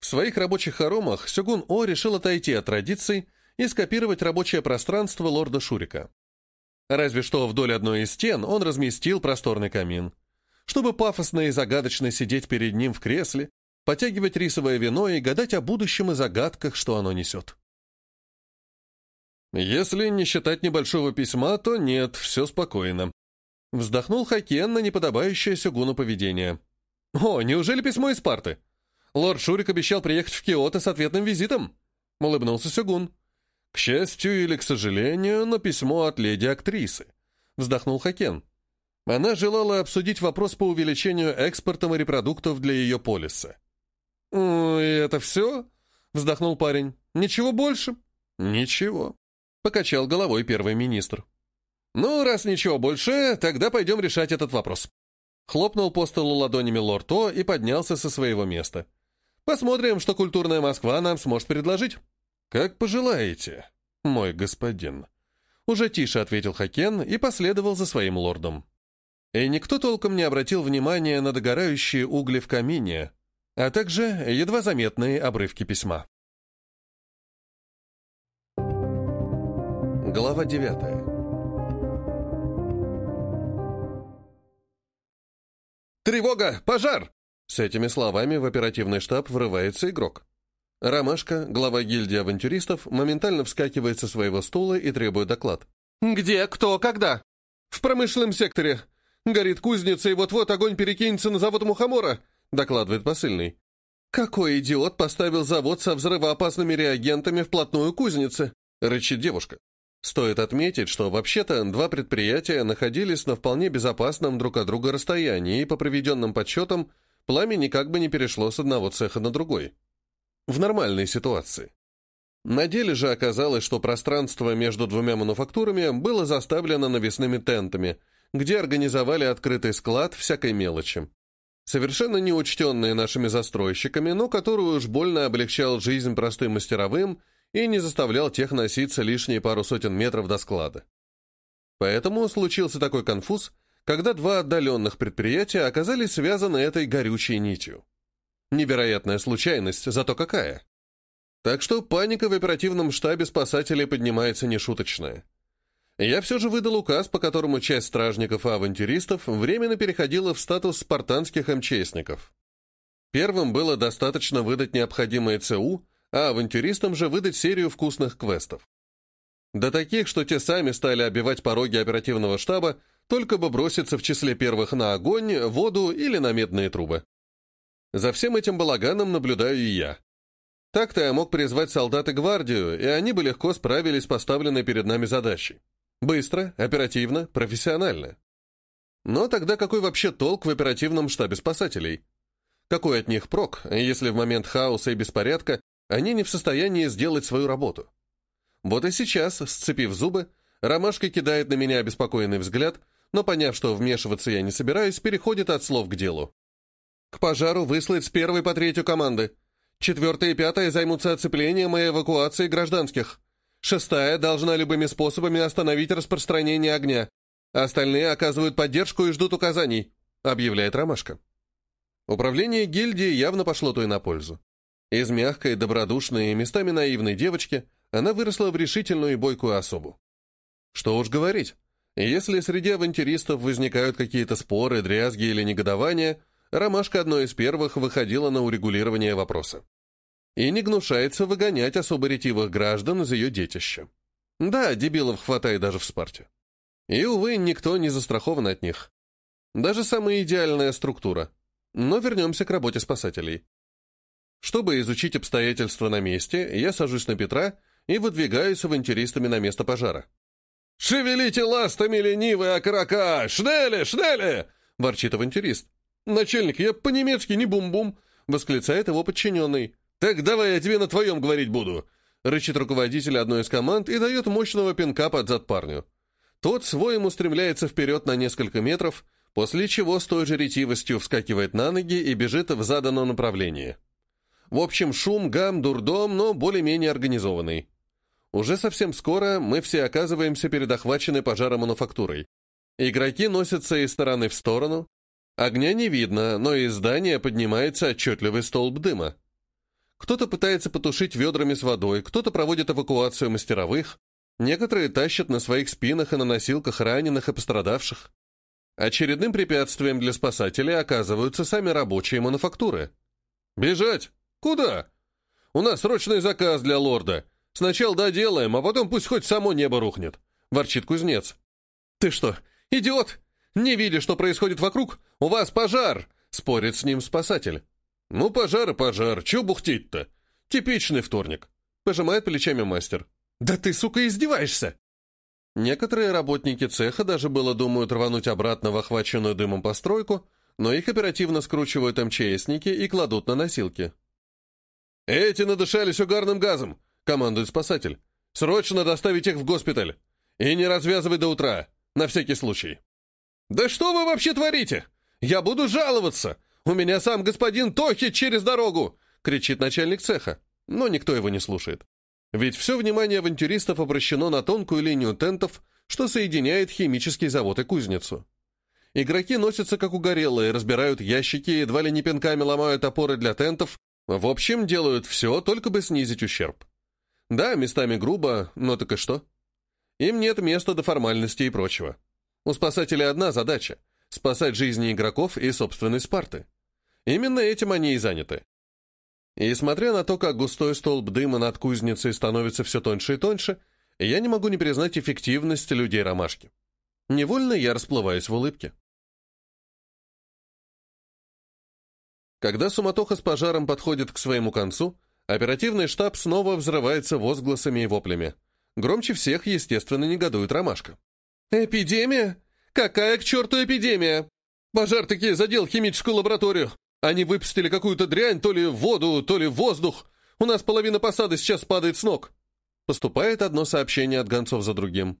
В своих рабочих хоромах Сюгун О решил отойти от традиций и скопировать рабочее пространство лорда Шурика. Разве что вдоль одной из стен он разместил просторный камин. Чтобы пафосно и загадочно сидеть перед ним в кресле, потягивать рисовое вино и гадать о будущем и загадках, что оно несет. Если не считать небольшого письма, то нет, все спокойно. Вздохнул Хакен на неподобающее Сюгуну поведение. «О, неужели письмо из парты? Лорд Шурик обещал приехать в Киото с ответным визитом», — улыбнулся Сюгун. «К счастью или к сожалению, но письмо от леди-актрисы», — вздохнул Хакен. Она желала обсудить вопрос по увеличению экспорта морепродуктов для ее полиса. «И это все?» — вздохнул парень. «Ничего больше?» «Ничего», Покачал головой первый министр. «Ну, раз ничего больше, тогда пойдем решать этот вопрос». Хлопнул по столу ладонями лорд О и поднялся со своего места. «Посмотрим, что культурная Москва нам сможет предложить». «Как пожелаете, мой господин». Уже тише ответил Хакен и последовал за своим лордом. И никто толком не обратил внимания на догорающие угли в камине, а также едва заметные обрывки письма. Глава девятая «Тревога! Пожар!» С этими словами в оперативный штаб врывается игрок. Ромашка, глава гильдии авантюристов, моментально вскакивает со своего стула и требует доклад. «Где? Кто? Когда?» «В промышленном секторе. Горит кузница, и вот-вот огонь перекинется на завод Мухомора», докладывает посыльный. «Какой идиот поставил завод со взрывоопасными реагентами вплотную к кузнице?» рычит девушка. Стоит отметить, что вообще-то два предприятия находились на вполне безопасном друг от друга расстоянии, и по проведенным подсчетам пламя никак бы не перешло с одного цеха на другой. В нормальной ситуации. На деле же оказалось, что пространство между двумя мануфактурами было заставлено навесными тентами, где организовали открытый склад всякой мелочи. Совершенно неучтенные нашими застройщиками, но которую уж больно облегчал жизнь простым мастеровым и не заставлял тех носиться лишние пару сотен метров до склада. Поэтому случился такой конфуз, когда два отдаленных предприятия оказались связаны этой горючей нитью. Невероятная случайность, зато какая. Так что паника в оперативном штабе спасателей поднимается нешуточная. Я все же выдал указ, по которому часть стражников и авантюристов временно переходила в статус спартанских МЧСников. Первым было достаточно выдать необходимые ЦУ, а авантюристам же выдать серию вкусных квестов. До таких, что те сами стали обивать пороги оперативного штаба, только бы броситься в числе первых на огонь, воду или на медные трубы. За всем этим балаганом наблюдаю и я. Так-то я мог призвать солдат и гвардию, и они бы легко справились с поставленной перед нами задачей. Быстро, оперативно, профессионально. Но тогда какой вообще толк в оперативном штабе спасателей? Какой от них прок, если в момент хаоса и беспорядка они не в состоянии сделать свою работу? Вот и сейчас, сцепив зубы, Ромашка кидает на меня обеспокоенный взгляд, но, поняв, что вмешиваться я не собираюсь, переходит от слов к делу. К пожару выслать с первой по третью команды. Четвертая и пятая займутся оцеплением и эвакуацией гражданских. Шестая должна любыми способами остановить распространение огня. Остальные оказывают поддержку и ждут указаний», — объявляет Ромашка. Управление гильдии явно пошло той на пользу. Из мягкой, добродушной и местами наивной девочки она выросла в решительную и бойкую особу. Что уж говорить, если среди авантюристов возникают какие-то споры, дрязги или негодования, Ромашка одной из первых выходила на урегулирование вопроса и не гнушается выгонять особо ретивых граждан из ее детища. Да, дебилов хватает даже в Спарте. И, увы, никто не застрахован от них. Даже самая идеальная структура. Но вернемся к работе спасателей. Чтобы изучить обстоятельства на месте, я сажусь на Петра и выдвигаюсь авантюристами на место пожара. «Шевелите ластами, ленивые окорока! Шнели, шнели!» — ворчит авантюрист. «Начальник, я по-немецки не бум-бум!» — восклицает его подчиненный. «Так давай я тебе на твоем говорить буду!» Рычит руководитель одной из команд и дает мощного пинка под зад парню. Тот своим устремляется вперед на несколько метров, после чего с той же ретивостью вскакивает на ноги и бежит в заданном направлении. В общем, шум, гам, дурдом, но более-менее организованный. Уже совсем скоро мы все оказываемся перед охваченной пожаром мануфактурой. Игроки носятся из стороны в сторону. Огня не видно, но из здания поднимается отчетливый столб дыма. Кто-то пытается потушить ведрами с водой, кто-то проводит эвакуацию мастеровых, некоторые тащат на своих спинах и на носилках раненых и пострадавших. Очередным препятствием для спасателей оказываются сами рабочие мануфактуры. «Бежать? Куда? У нас срочный заказ для лорда. Сначала доделаем, а потом пусть хоть само небо рухнет», — ворчит кузнец. «Ты что, идиот? Не видишь, что происходит вокруг? У вас пожар!» — спорит с ним спасатель. «Ну, пожар и пожар, чё бухтеть-то? Типичный вторник», — пожимает плечами мастер. «Да ты, сука, издеваешься!» Некоторые работники цеха даже было думают рвануть обратно в охваченную дымом постройку, но их оперативно скручивают МЧСники и кладут на носилки. «Эти надышались угарным газом!» — командует спасатель. «Срочно доставить их в госпиталь! И не развязывай до утра, на всякий случай!» «Да что вы вообще творите? Я буду жаловаться! «У меня сам господин Тохи через дорогу!» — кричит начальник цеха, но никто его не слушает. Ведь все внимание авантюристов обращено на тонкую линию тентов, что соединяет химический завод и кузницу. Игроки носятся как угорелые, разбирают ящики, едва ли не пинками ломают опоры для тентов. В общем, делают все, только бы снизить ущерб. Да, местами грубо, но так и что? Им нет места до формальностей и прочего. У спасателей одна задача — спасать жизни игроков и собственной Спарты. Именно этим они и заняты. И смотря на то, как густой столб дыма над кузницей становится все тоньше и тоньше, я не могу не признать эффективность людей ромашки. Невольно я расплываюсь в улыбке. Когда суматоха с пожаром подходит к своему концу, оперативный штаб снова взрывается возгласами и воплями. Громче всех, естественно, негодует ромашка. «Эпидемия? Какая к черту эпидемия? Пожар таки задел химическую лабораторию. Они выпустили какую-то дрянь, то ли в воду, то ли в воздух. У нас половина посады сейчас падает с ног. Поступает одно сообщение от гонцов за другим.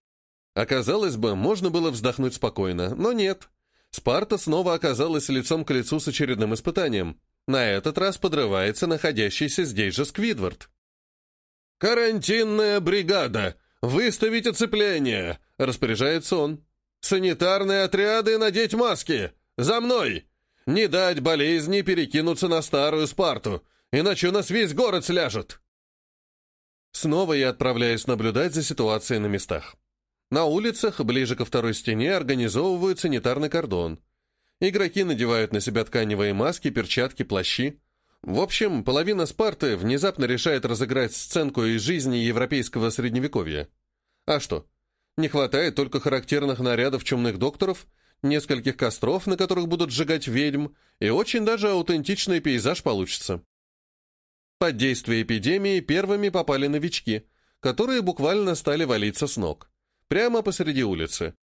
Оказалось бы, можно было вздохнуть спокойно, но нет. Спарта снова оказалась лицом к лицу с очередным испытанием. На этот раз подрывается находящийся здесь же Сквидвард. «Карантинная бригада! Выставить оцепление!» — распоряжается он. «Санитарные отряды надеть маски! За мной!» Не дать болезни перекинуться на старую Спарту, иначе у нас весь город сляжет. Снова я отправляюсь наблюдать за ситуацией на местах. На улицах, ближе ко второй стене, организовывают санитарный кордон. Игроки надевают на себя тканевые маски, перчатки, плащи. В общем, половина Спарты внезапно решает разыграть сценку из жизни европейского средневековья. А что? Не хватает только характерных нарядов чумных докторов – нескольких костров, на которых будут сжигать ведьм, и очень даже аутентичный пейзаж получится. Под действие эпидемии первыми попали новички, которые буквально стали валиться с ног. Прямо посреди улицы.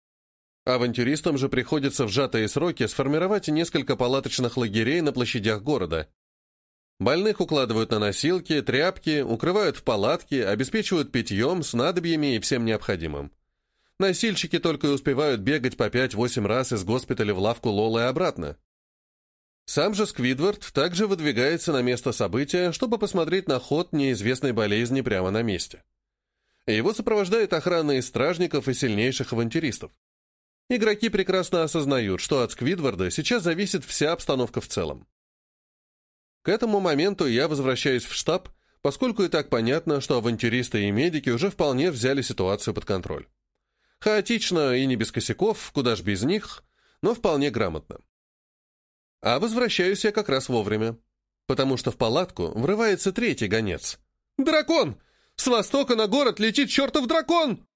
Авантюристам же приходится в сжатые сроки сформировать несколько палаточных лагерей на площадях города. Больных укладывают на носилки, тряпки, укрывают в палатки, обеспечивают питьем, снадобьями и всем необходимым. Носильщики только и успевают бегать по 5-8 раз из госпиталя в лавку Лолы и обратно. Сам же Сквидвард также выдвигается на место события, чтобы посмотреть на ход неизвестной болезни прямо на месте. Его сопровождает охрана из стражников и сильнейших авантюристов. Игроки прекрасно осознают, что от Сквидварда сейчас зависит вся обстановка в целом. К этому моменту я возвращаюсь в штаб, поскольку и так понятно, что авантюристы и медики уже вполне взяли ситуацию под контроль. Хаотично и не без косяков, куда ж без них, но вполне грамотно. А возвращаюсь я как раз вовремя, потому что в палатку врывается третий гонец. «Дракон! С востока на город летит чертов дракон!»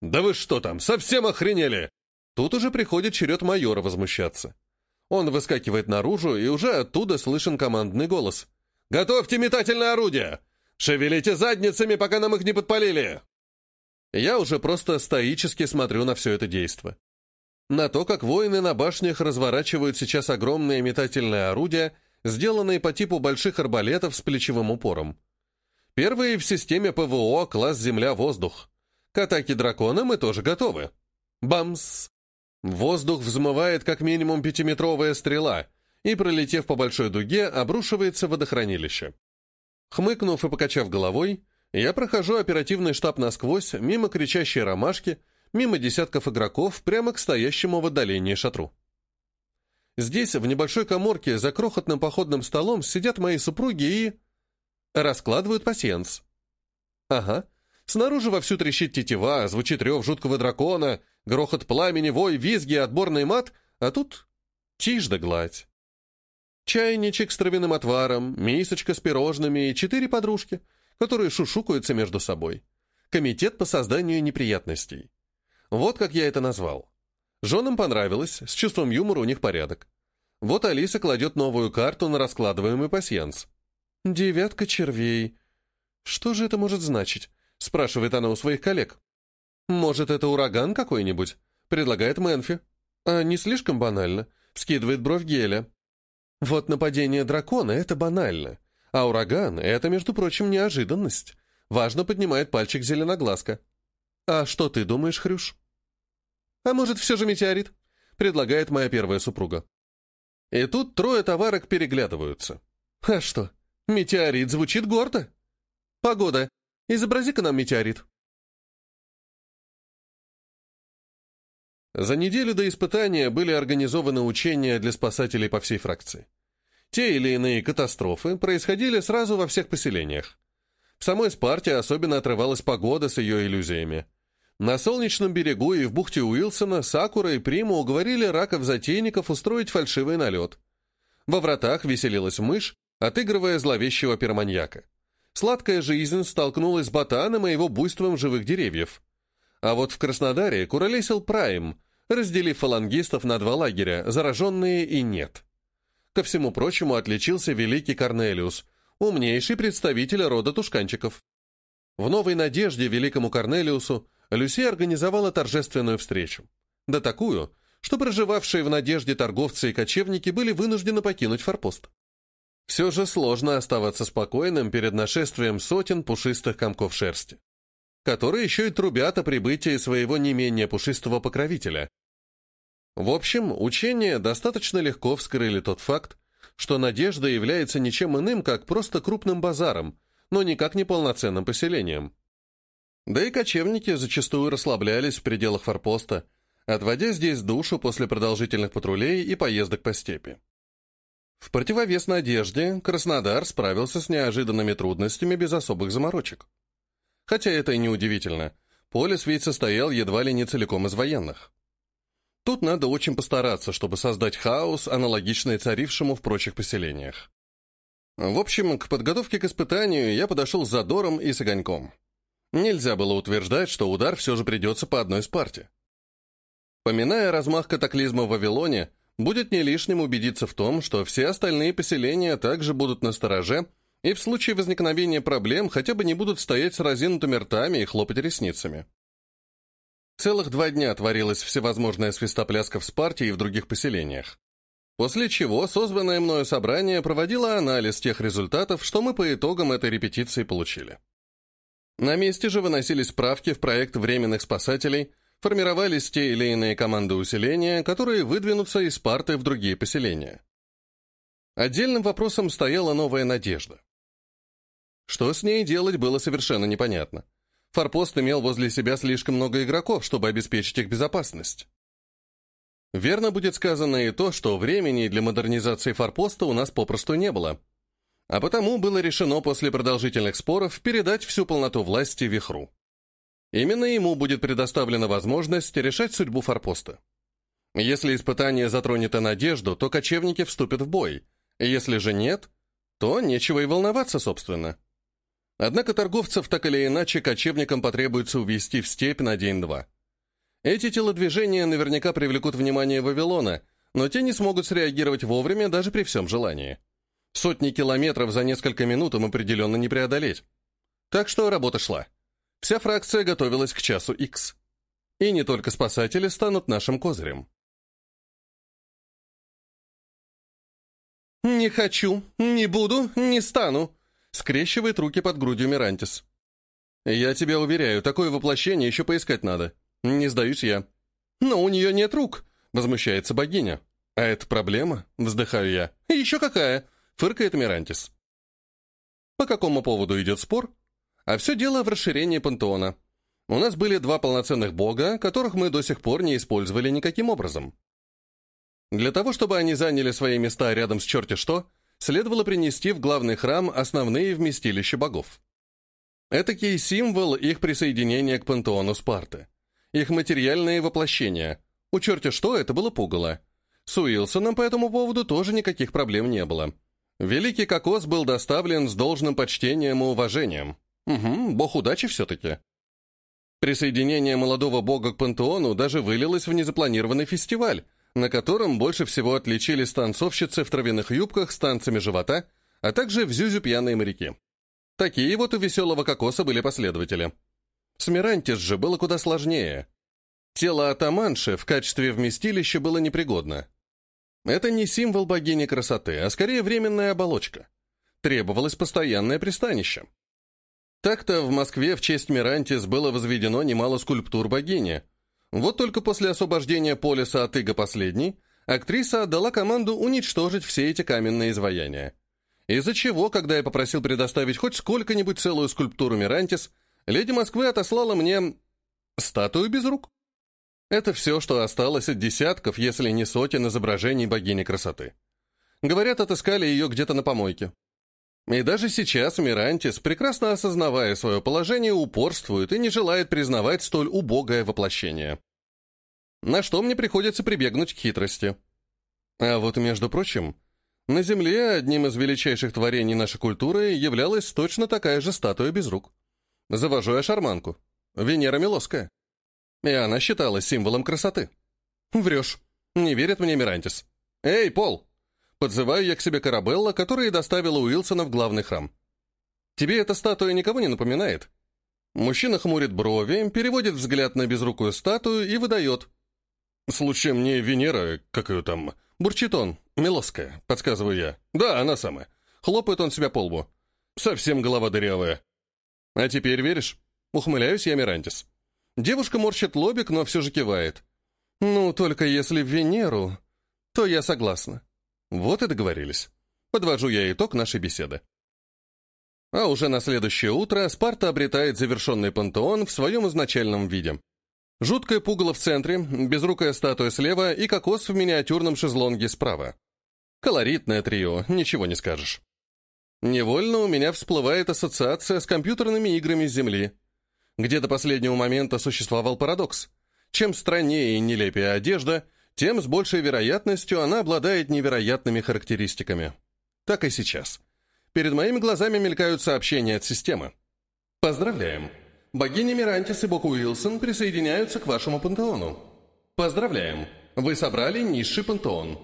«Да вы что там, совсем охренели?» Тут уже приходит черед майора возмущаться. Он выскакивает наружу, и уже оттуда слышен командный голос. «Готовьте метательное орудие! Шевелите задницами, пока нам их не подпалили!» Я уже просто стоически смотрю на все это действо. На то, как воины на башнях разворачивают сейчас огромные метательные орудия, сделанные по типу больших арбалетов с плечевым упором. Первые в системе ПВО класс «Земля-воздух». К атаке дракона мы тоже готовы. Бамс! Воздух взмывает как минимум пятиметровая стрела и, пролетев по большой дуге, обрушивается в водохранилище. Хмыкнув и покачав головой, я прохожу оперативный штаб насквозь, мимо кричащей ромашки, мимо десятков игроков, прямо к стоящему в отдалении шатру. Здесь, в небольшой коморке, за крохотным походным столом сидят мои супруги и... раскладывают пасьянс. Ага, снаружи вовсю трещит тетива, звучит рев жуткого дракона — Грохот пламени, вой, визги, отборный мат, а тут тишь да гладь. Чайничек с травяным отваром, мисочка с пирожными и четыре подружки, которые шушукаются между собой. Комитет по созданию неприятностей. Вот как я это назвал. Женам понравилось, с чувством юмора у них порядок. Вот Алиса кладет новую карту на раскладываемый пасьянс. «Девятка червей. Что же это может значить?» — спрашивает она у своих коллег. «Может, это ураган какой-нибудь?» — предлагает Мэнфи. «А не слишком банально?» — вскидывает бровь Геля. «Вот нападение дракона — это банально. А ураган — это, между прочим, неожиданность. Важно поднимает пальчик зеленоглазка. А что ты думаешь, Хрюш?» «А может, все же метеорит?» — предлагает моя первая супруга. И тут трое товарок переглядываются. «А что, метеорит звучит гордо?» «Погода, изобрази-ка нам метеорит». За неделю до испытания были организованы учения для спасателей по всей фракции. Те или иные катастрофы происходили сразу во всех поселениях. В самой Спарте особенно отрывалась погода с ее иллюзиями. На солнечном берегу и в бухте Уилсона Сакура и Прима уговорили раков-затейников устроить фальшивый налет. Во вратах веселилась мышь, отыгрывая зловещего пироманьяка. Сладкая жизнь столкнулась с ботаном и его буйством живых деревьев. А вот в Краснодаре куролесил Прайм, разделив фалангистов на два лагеря, зараженные и нет. Ко всему прочему отличился великий Корнелиус, умнейший представитель рода тушканчиков. В «Новой надежде» великому Корнелиусу Люси организовала торжественную встречу. Да такую, что проживавшие в надежде торговцы и кочевники были вынуждены покинуть форпост. Все же сложно оставаться спокойным перед нашествием сотен пушистых комков шерсти которые еще и трубят о прибытии своего не менее пушистого покровителя. В общем, учения достаточно легко вскрыли тот факт, что Надежда является ничем иным, как просто крупным базаром, но никак не полноценным поселением. Да и кочевники зачастую расслаблялись в пределах форпоста, отводя здесь душу после продолжительных патрулей и поездок по степи. В противовес Надежде Краснодар справился с неожиданными трудностями без особых заморочек. Хотя это и не удивительно. Полис ведь состоял едва ли не целиком из военных. Тут надо очень постараться, чтобы создать хаос, аналогичный царившему в прочих поселениях. В общем, к подготовке к испытанию я подошел с задором и с огоньком. Нельзя было утверждать, что удар все же придется по одной спарте. Поминая размах катаклизма в Вавилоне, будет не лишним убедиться в том, что все остальные поселения также будут на стороже и в случае возникновения проблем хотя бы не будут стоять с разинутыми ртами и хлопать ресницами. Целых два дня творилась всевозможная свистопляска в Спарте и в других поселениях. После чего созванное мною собрание проводило анализ тех результатов, что мы по итогам этой репетиции получили. На месте же выносились справки в проект временных спасателей, формировались те или иные команды усиления, которые выдвинутся из Спарты в другие поселения. Отдельным вопросом стояла новая надежда. Что с ней делать, было совершенно непонятно. Форпост имел возле себя слишком много игроков, чтобы обеспечить их безопасность. Верно будет сказано и то, что времени для модернизации форпоста у нас попросту не было. А потому было решено после продолжительных споров передать всю полноту власти Вихру. Именно ему будет предоставлена возможность решать судьбу форпоста. Если испытание затронет и надежду, то кочевники вступят в бой. Если же нет, то нечего и волноваться, собственно. Однако торговцев так или иначе кочевникам потребуется увести в степь на день-два. Эти телодвижения наверняка привлекут внимание Вавилона, но те не смогут среагировать вовремя даже при всем желании. Сотни километров за несколько минут им определенно не преодолеть. Так что работа шла. Вся фракция готовилась к часу X. И не только спасатели станут нашим козырем. «Не хочу, не буду, не стану», — скрещивает руки под грудью Мирантис. «Я тебя уверяю, такое воплощение еще поискать надо. Не сдаюсь я». «Но у нее нет рук», — возмущается богиня. «А это проблема?» — вздыхаю я. «Еще какая?» — фыркает Мирантис. По какому поводу идет спор? А все дело в расширении пантеона. У нас были два полноценных бога, которых мы до сих пор не использовали никаким образом. Для того, чтобы они заняли свои места рядом с черти что, следовало принести в главный храм основные вместилища богов. Этакий символ их присоединения к пантеону Спарты. Их материальные воплощения. У черти что это было пугало. С Уилсоном по этому поводу тоже никаких проблем не было. Великий кокос был доставлен с должным почтением и уважением. Угу, бог удачи все-таки. Присоединение молодого бога к пантеону даже вылилось в незапланированный фестиваль, на котором больше всего отличились танцовщицы в травяных юбках с танцами живота, а также в зюзю пьяные моряки. Такие вот у веселого кокоса были последователи. С Мирантис же было куда сложнее. Тело атаманши в качестве вместилища было непригодно. Это не символ богини красоты, а скорее временная оболочка. Требовалось постоянное пристанище. Так-то в Москве в честь Мирантис было возведено немало скульптур богини, вот только после освобождения Полиса от Иго последней, актриса отдала команду уничтожить все эти каменные изваяния. Из-за чего, когда я попросил предоставить хоть сколько-нибудь целую скульптуру Мирантис, леди Москвы отослала мне статую без рук. Это все, что осталось от десятков, если не сотен изображений богини красоты. Говорят, отыскали ее где-то на помойке. И даже сейчас Мирантис, прекрасно осознавая свое положение, упорствует и не желает признавать столь убогое воплощение. На что мне приходится прибегнуть к хитрости. А вот, между прочим, на Земле одним из величайших творений нашей культуры являлась точно такая же статуя без рук. Завожу я шарманку. Венера Милоская. И она считалась символом красоты. Врешь. Не верит мне Мирантис. «Эй, Пол, Подзываю я к себе Карабелла, которая доставила Уилсона в главный храм. «Тебе эта статуя никого не напоминает?» Мужчина хмурит брови, переводит взгляд на безрукую статую и выдает. «Случаем не Венера, как ее там?» «Бурчит он. Милоская», — подсказываю я. «Да, она самая». Хлопает он себя по лбу. «Совсем голова дырявая». «А теперь веришь?» Ухмыляюсь я Мирантис. Девушка морщит лобик, но все же кивает. «Ну, только если в Венеру, то я согласна». Вот и договорились. Подвожу я итог нашей беседы. А уже на следующее утро Спарта обретает завершенный пантеон в своем изначальном виде. Жуткое пугало в центре, безрукая статуя слева и кокос в миниатюрном шезлонге справа. Колоритное трио, ничего не скажешь. Невольно у меня всплывает ассоциация с компьютерными играми Земли, где до последнего момента существовал парадокс. Чем страннее и нелепее одежда, тем с большей вероятностью она обладает невероятными характеристиками. Так и сейчас. Перед моими глазами мелькают сообщения от системы. Поздравляем! Богиня Мирантис и Бог Уилсон присоединяются к вашему пантеону. Поздравляем! Вы собрали низший пантеон.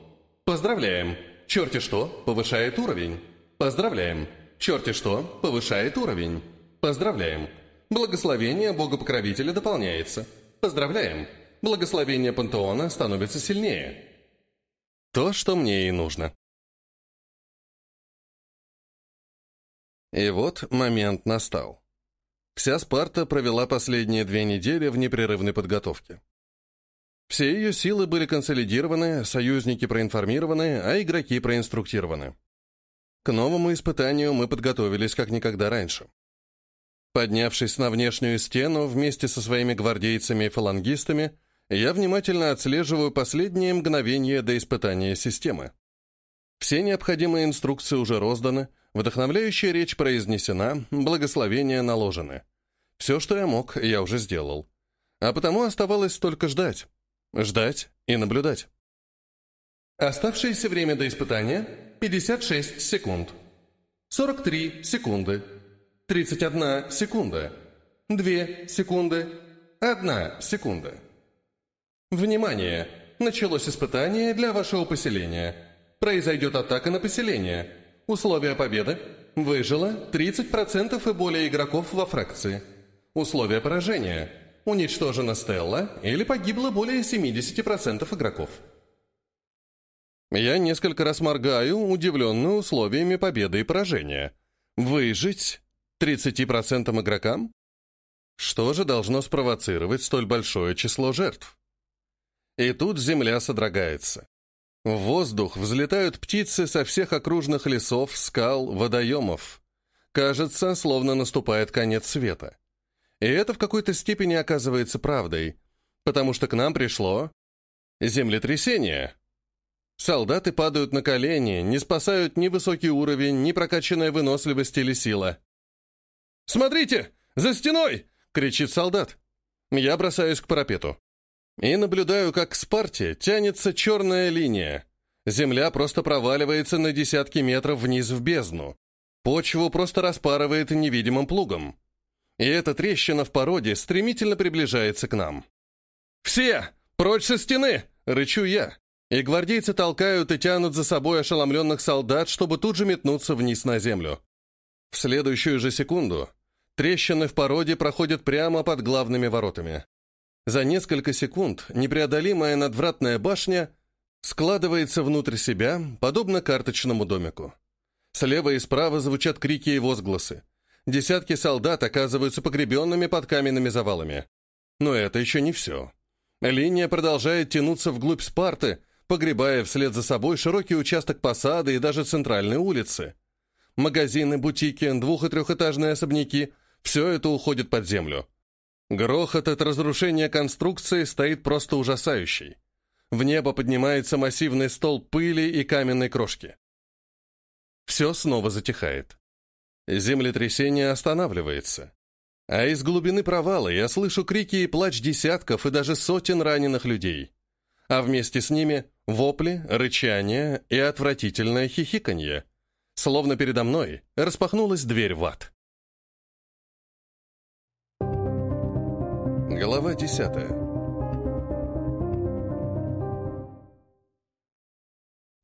Поздравляем! Черти что, повышает уровень. Поздравляем! Черти что, повышает уровень. Поздравляем. Благословение Бога-покровителя дополняется. Поздравляем. Благословение Пантеона становится сильнее. То, что мне и нужно. И вот момент настал. Вся Спарта провела последние две недели в непрерывной подготовке. Все ее силы были консолидированы, союзники проинформированы, а игроки проинструктированы. К новому испытанию мы подготовились как никогда раньше. Поднявшись на внешнюю стену вместе со своими гвардейцами и фалангистами, я внимательно отслеживаю последние мгновения до испытания системы. Все необходимые инструкции уже розданы, вдохновляющая речь произнесена, благословения наложены. Все, что я мог, я уже сделал. А потому оставалось только ждать. Ждать и наблюдать. Оставшееся время до испытания — 56 секунд. 43 секунды. 31 секунда. 2 секунды. 1 секунда. Внимание! Началось испытание для вашего поселения. Произойдет атака на поселение. Условия победы. Выжило 30% и более игроков во фракции. Условия поражения. Уничтожена Стелла или погибло более 70% игроков. Я несколько раз моргаю, удивленный условиями победы и поражения. Выжить 30% игрокам? Что же должно спровоцировать столь большое число жертв? И тут земля содрогается. В воздух взлетают птицы со всех окружных лесов, скал, водоемов. Кажется, словно наступает конец света. И это в какой-то степени оказывается правдой, потому что к нам пришло землетрясение. Солдаты падают на колени, не спасают ни высокий уровень, ни прокачанная выносливость или сила. «Смотрите! За стеной!» — кричит солдат. Я бросаюсь к парапету. И наблюдаю, как к Спарте тянется черная линия. Земля просто проваливается на десятки метров вниз в бездну. Почву просто распарывает невидимым плугом и эта трещина в породе стремительно приближается к нам. «Все! Прочь со стены!» — рычу я. И гвардейцы толкают и тянут за собой ошеломленных солдат, чтобы тут же метнуться вниз на землю. В следующую же секунду трещины в породе проходят прямо под главными воротами. За несколько секунд непреодолимая надвратная башня складывается внутрь себя, подобно карточному домику. Слева и справа звучат крики и возгласы. Десятки солдат оказываются погребенными под каменными завалами. Но это еще не все. Линия продолжает тянуться вглубь Спарты, погребая вслед за собой широкий участок посады и даже центральные улицы. Магазины, бутики, двух- и трехэтажные особняки – все это уходит под землю. Грохот от разрушения конструкции стоит просто ужасающий. В небо поднимается массивный стол пыли и каменной крошки. Все снова затихает. Землетрясение останавливается. А из глубины провала я слышу крики и плач десятков и даже сотен раненых людей. А вместе с ними вопли, рычание и отвратительное хихиканье. Словно передо мной распахнулась дверь в ад. Глава десятая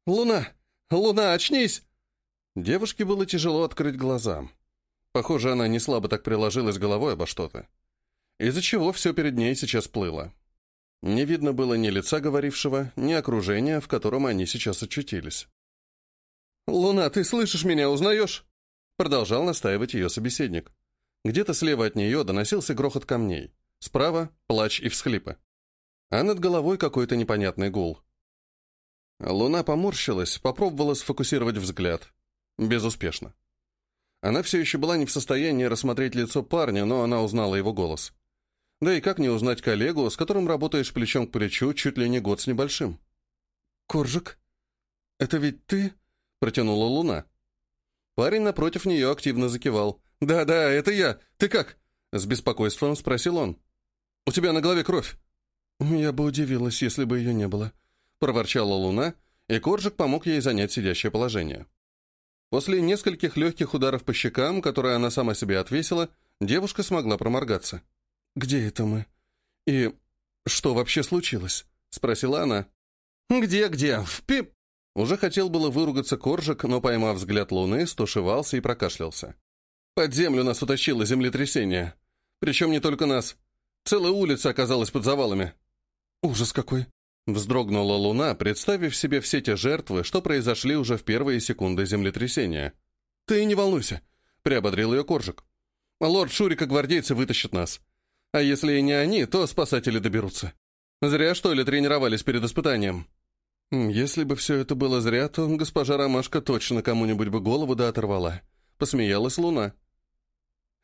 «Луна! Луна, очнись!» Девушке было тяжело открыть глаза. Похоже, она не слабо так приложилась головой обо что-то. Из-за чего все перед ней сейчас плыло. Не видно было ни лица говорившего, ни окружения, в котором они сейчас очутились. «Луна, ты слышишь меня, узнаешь?» Продолжал настаивать ее собеседник. Где-то слева от нее доносился грохот камней. Справа — плач и всхлипы. А над головой какой-то непонятный гул. Луна поморщилась, попробовала сфокусировать взгляд. Безуспешно. Она все еще была не в состоянии рассмотреть лицо парня, но она узнала его голос. Да и как не узнать коллегу, с которым работаешь плечом к плечу чуть ли не год с небольшим? «Коржик, это ведь ты?» — протянула Луна. Парень напротив нее активно закивал. «Да-да, это я. Ты как?» — с беспокойством спросил он. «У тебя на голове кровь». «Я бы удивилась, если бы ее не было», — проворчала Луна, и Коржик помог ей занять сидящее положение. После нескольких легких ударов по щекам, которые она сама себе отвесила, девушка смогла проморгаться. «Где это мы? И что вообще случилось?» — спросила она. «Где-где? В пип...» Уже хотел было выругаться Коржик, но, поймав взгляд Луны, стушевался и прокашлялся. «Под землю нас утащило землетрясение. Причем не только нас. Целая улица оказалась под завалами». «Ужас какой!» Вздрогнула Луна, представив себе все те жертвы, что произошли уже в первые секунды землетрясения. «Ты не волнуйся», — приободрил ее Коржик. «Лорд Шурика гвардейцы вытащат нас. А если и не они, то спасатели доберутся. Зря, что ли, тренировались перед испытанием?» «Если бы все это было зря, то госпожа Ромашка точно кому-нибудь бы голову да оторвала», — посмеялась Луна.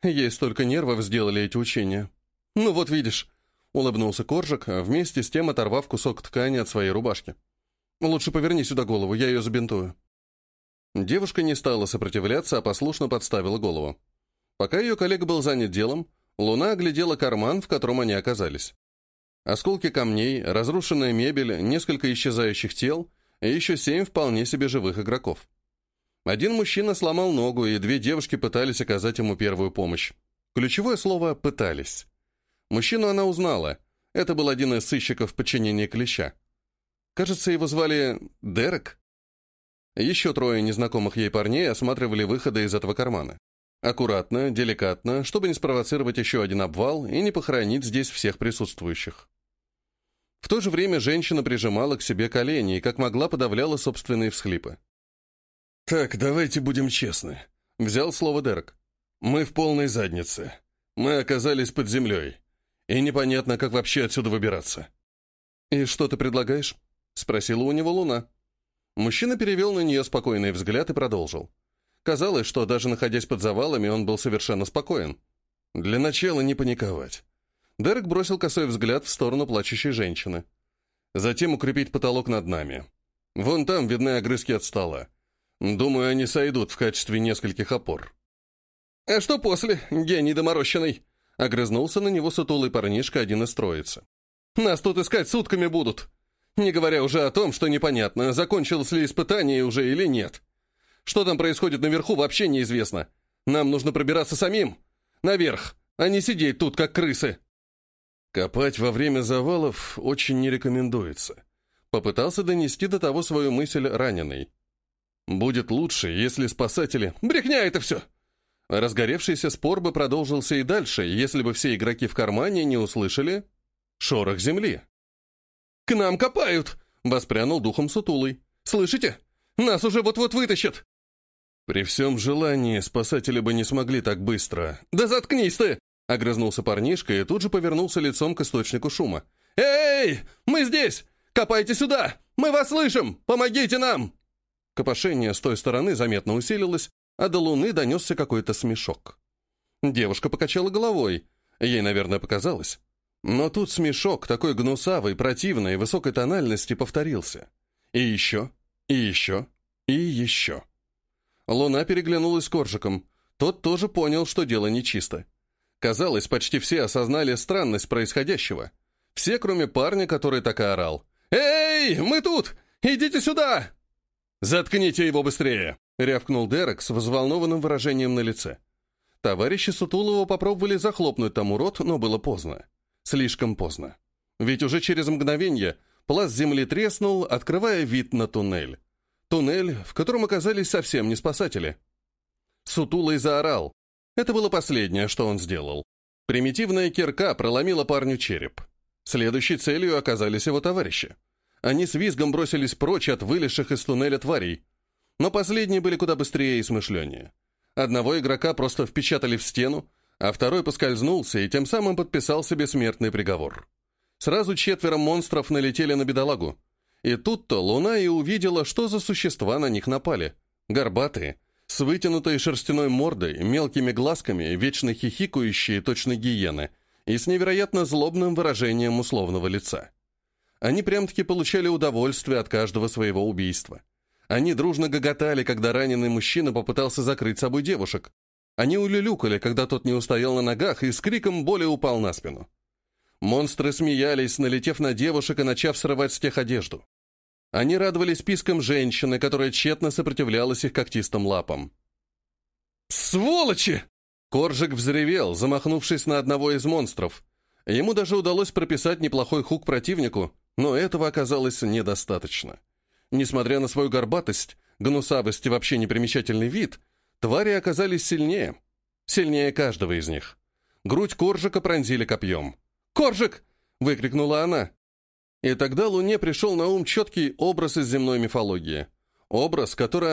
Ей столько нервов сделали эти учения. «Ну вот видишь», — улыбнулся Коржик, вместе с тем оторвав кусок ткани от своей рубашки. «Лучше поверни сюда голову, я ее забинтую». Девушка не стала сопротивляться, а послушно подставила голову. Пока ее коллега был занят делом, Луна оглядела карман, в котором они оказались. Осколки камней, разрушенная мебель, несколько исчезающих тел и еще семь вполне себе живых игроков. Один мужчина сломал ногу, и две девушки пытались оказать ему первую помощь. Ключевое слово «пытались». Мужчину она узнала. Это был один из сыщиков в подчинении Клеща. Кажется, его звали Дерек. Еще трое незнакомых ей парней осматривали выходы из этого кармана. Аккуратно, деликатно, чтобы не спровоцировать еще один обвал и не похоронить здесь всех присутствующих. В то же время женщина прижимала к себе колени и как могла подавляла собственные всхлипы. «Так, давайте будем честны», — взял слово Дерек. «Мы в полной заднице. Мы оказались под землей. И непонятно, как вообще отсюда выбираться». «И что ты предлагаешь?» — спросила у него Луна. Мужчина перевел на нее спокойный взгляд и продолжил. Казалось, что даже находясь под завалами, он был совершенно спокоен. «Для начала не паниковать». Дерек бросил косой взгляд в сторону плачущей женщины. «Затем укрепить потолок над нами. Вон там видны огрызки от стола. Думаю, они сойдут в качестве нескольких опор. «А что после, гений доморощенный?» Огрызнулся на него сутулый парнишка, один из троицы. «Нас тут искать сутками будут. Не говоря уже о том, что непонятно, закончилось ли испытание уже или нет. Что там происходит наверху, вообще неизвестно. Нам нужно пробираться самим. Наверх, а не сидеть тут, как крысы». Копать во время завалов очень не рекомендуется. Попытался донести до того свою мысль раненый. Будет лучше, если спасатели... Брехня это все! Разгоревшийся спор бы продолжился и дальше, если бы все игроки в кармане не услышали шорох земли. «К нам копают!» — воспрянул духом сутулый. «Слышите? Нас уже вот-вот вытащат!» При всем желании спасатели бы не смогли так быстро. «Да заткнись ты!» — огрызнулся парнишка и тут же повернулся лицом к источнику шума. «Эй! Мы здесь! Копайте сюда! Мы вас слышим! Помогите нам!» Копошение с той стороны заметно усилилось, а до луны донесся какой-то смешок. Девушка покачала головой. Ей, наверное, показалось. Но тут смешок, такой гнусавый, противной, высокой тональности, повторился. И еще, и еще, и еще. Луна переглянулась Коржиком. Тот тоже понял, что дело нечисто. Казалось, почти все осознали странность происходящего. Все, кроме парня, который так и орал. «Эй, мы тут! Идите сюда!» «Заткните его быстрее!» — рявкнул Дерек с взволнованным выражением на лице. Товарищи Сутулова попробовали захлопнуть тому рот, но было поздно. Слишком поздно. Ведь уже через мгновение пласт земли треснул, открывая вид на туннель. Туннель, в котором оказались совсем не спасатели. Сутулый заорал. Это было последнее, что он сделал. Примитивная кирка проломила парню череп. Следующей целью оказались его товарищи. Они с визгом бросились прочь от вылезших из туннеля тварей. Но последние были куда быстрее и смышленнее. Одного игрока просто впечатали в стену, а второй поскользнулся и тем самым подписал себе смертный приговор. Сразу четверо монстров налетели на бедолагу. И тут-то Луна и увидела, что за существа на них напали. Горбатые, с вытянутой шерстяной мордой, мелкими глазками, вечно хихикающие, точно гиены, и с невероятно злобным выражением условного лица. Они прям-таки получали удовольствие от каждого своего убийства. Они дружно гоготали, когда раненый мужчина попытался закрыть собой девушек. Они улюлюкали, когда тот не устоял на ногах и с криком боли упал на спину. Монстры смеялись, налетев на девушек и начав срывать с тех одежду. Они радовались пискам женщины, которая тщетно сопротивлялась их когтистым лапам. «Сволочи!» Коржик взревел, замахнувшись на одного из монстров. Ему даже удалось прописать неплохой хук противнику, но этого оказалось недостаточно. Несмотря на свою горбатость, гнусавость и вообще непримечательный вид, твари оказались сильнее. Сильнее каждого из них. Грудь Коржика пронзили копьем. «Коржик!» — выкрикнула она. И тогда Луне пришел на ум четкий образ из земной мифологии. Образ, который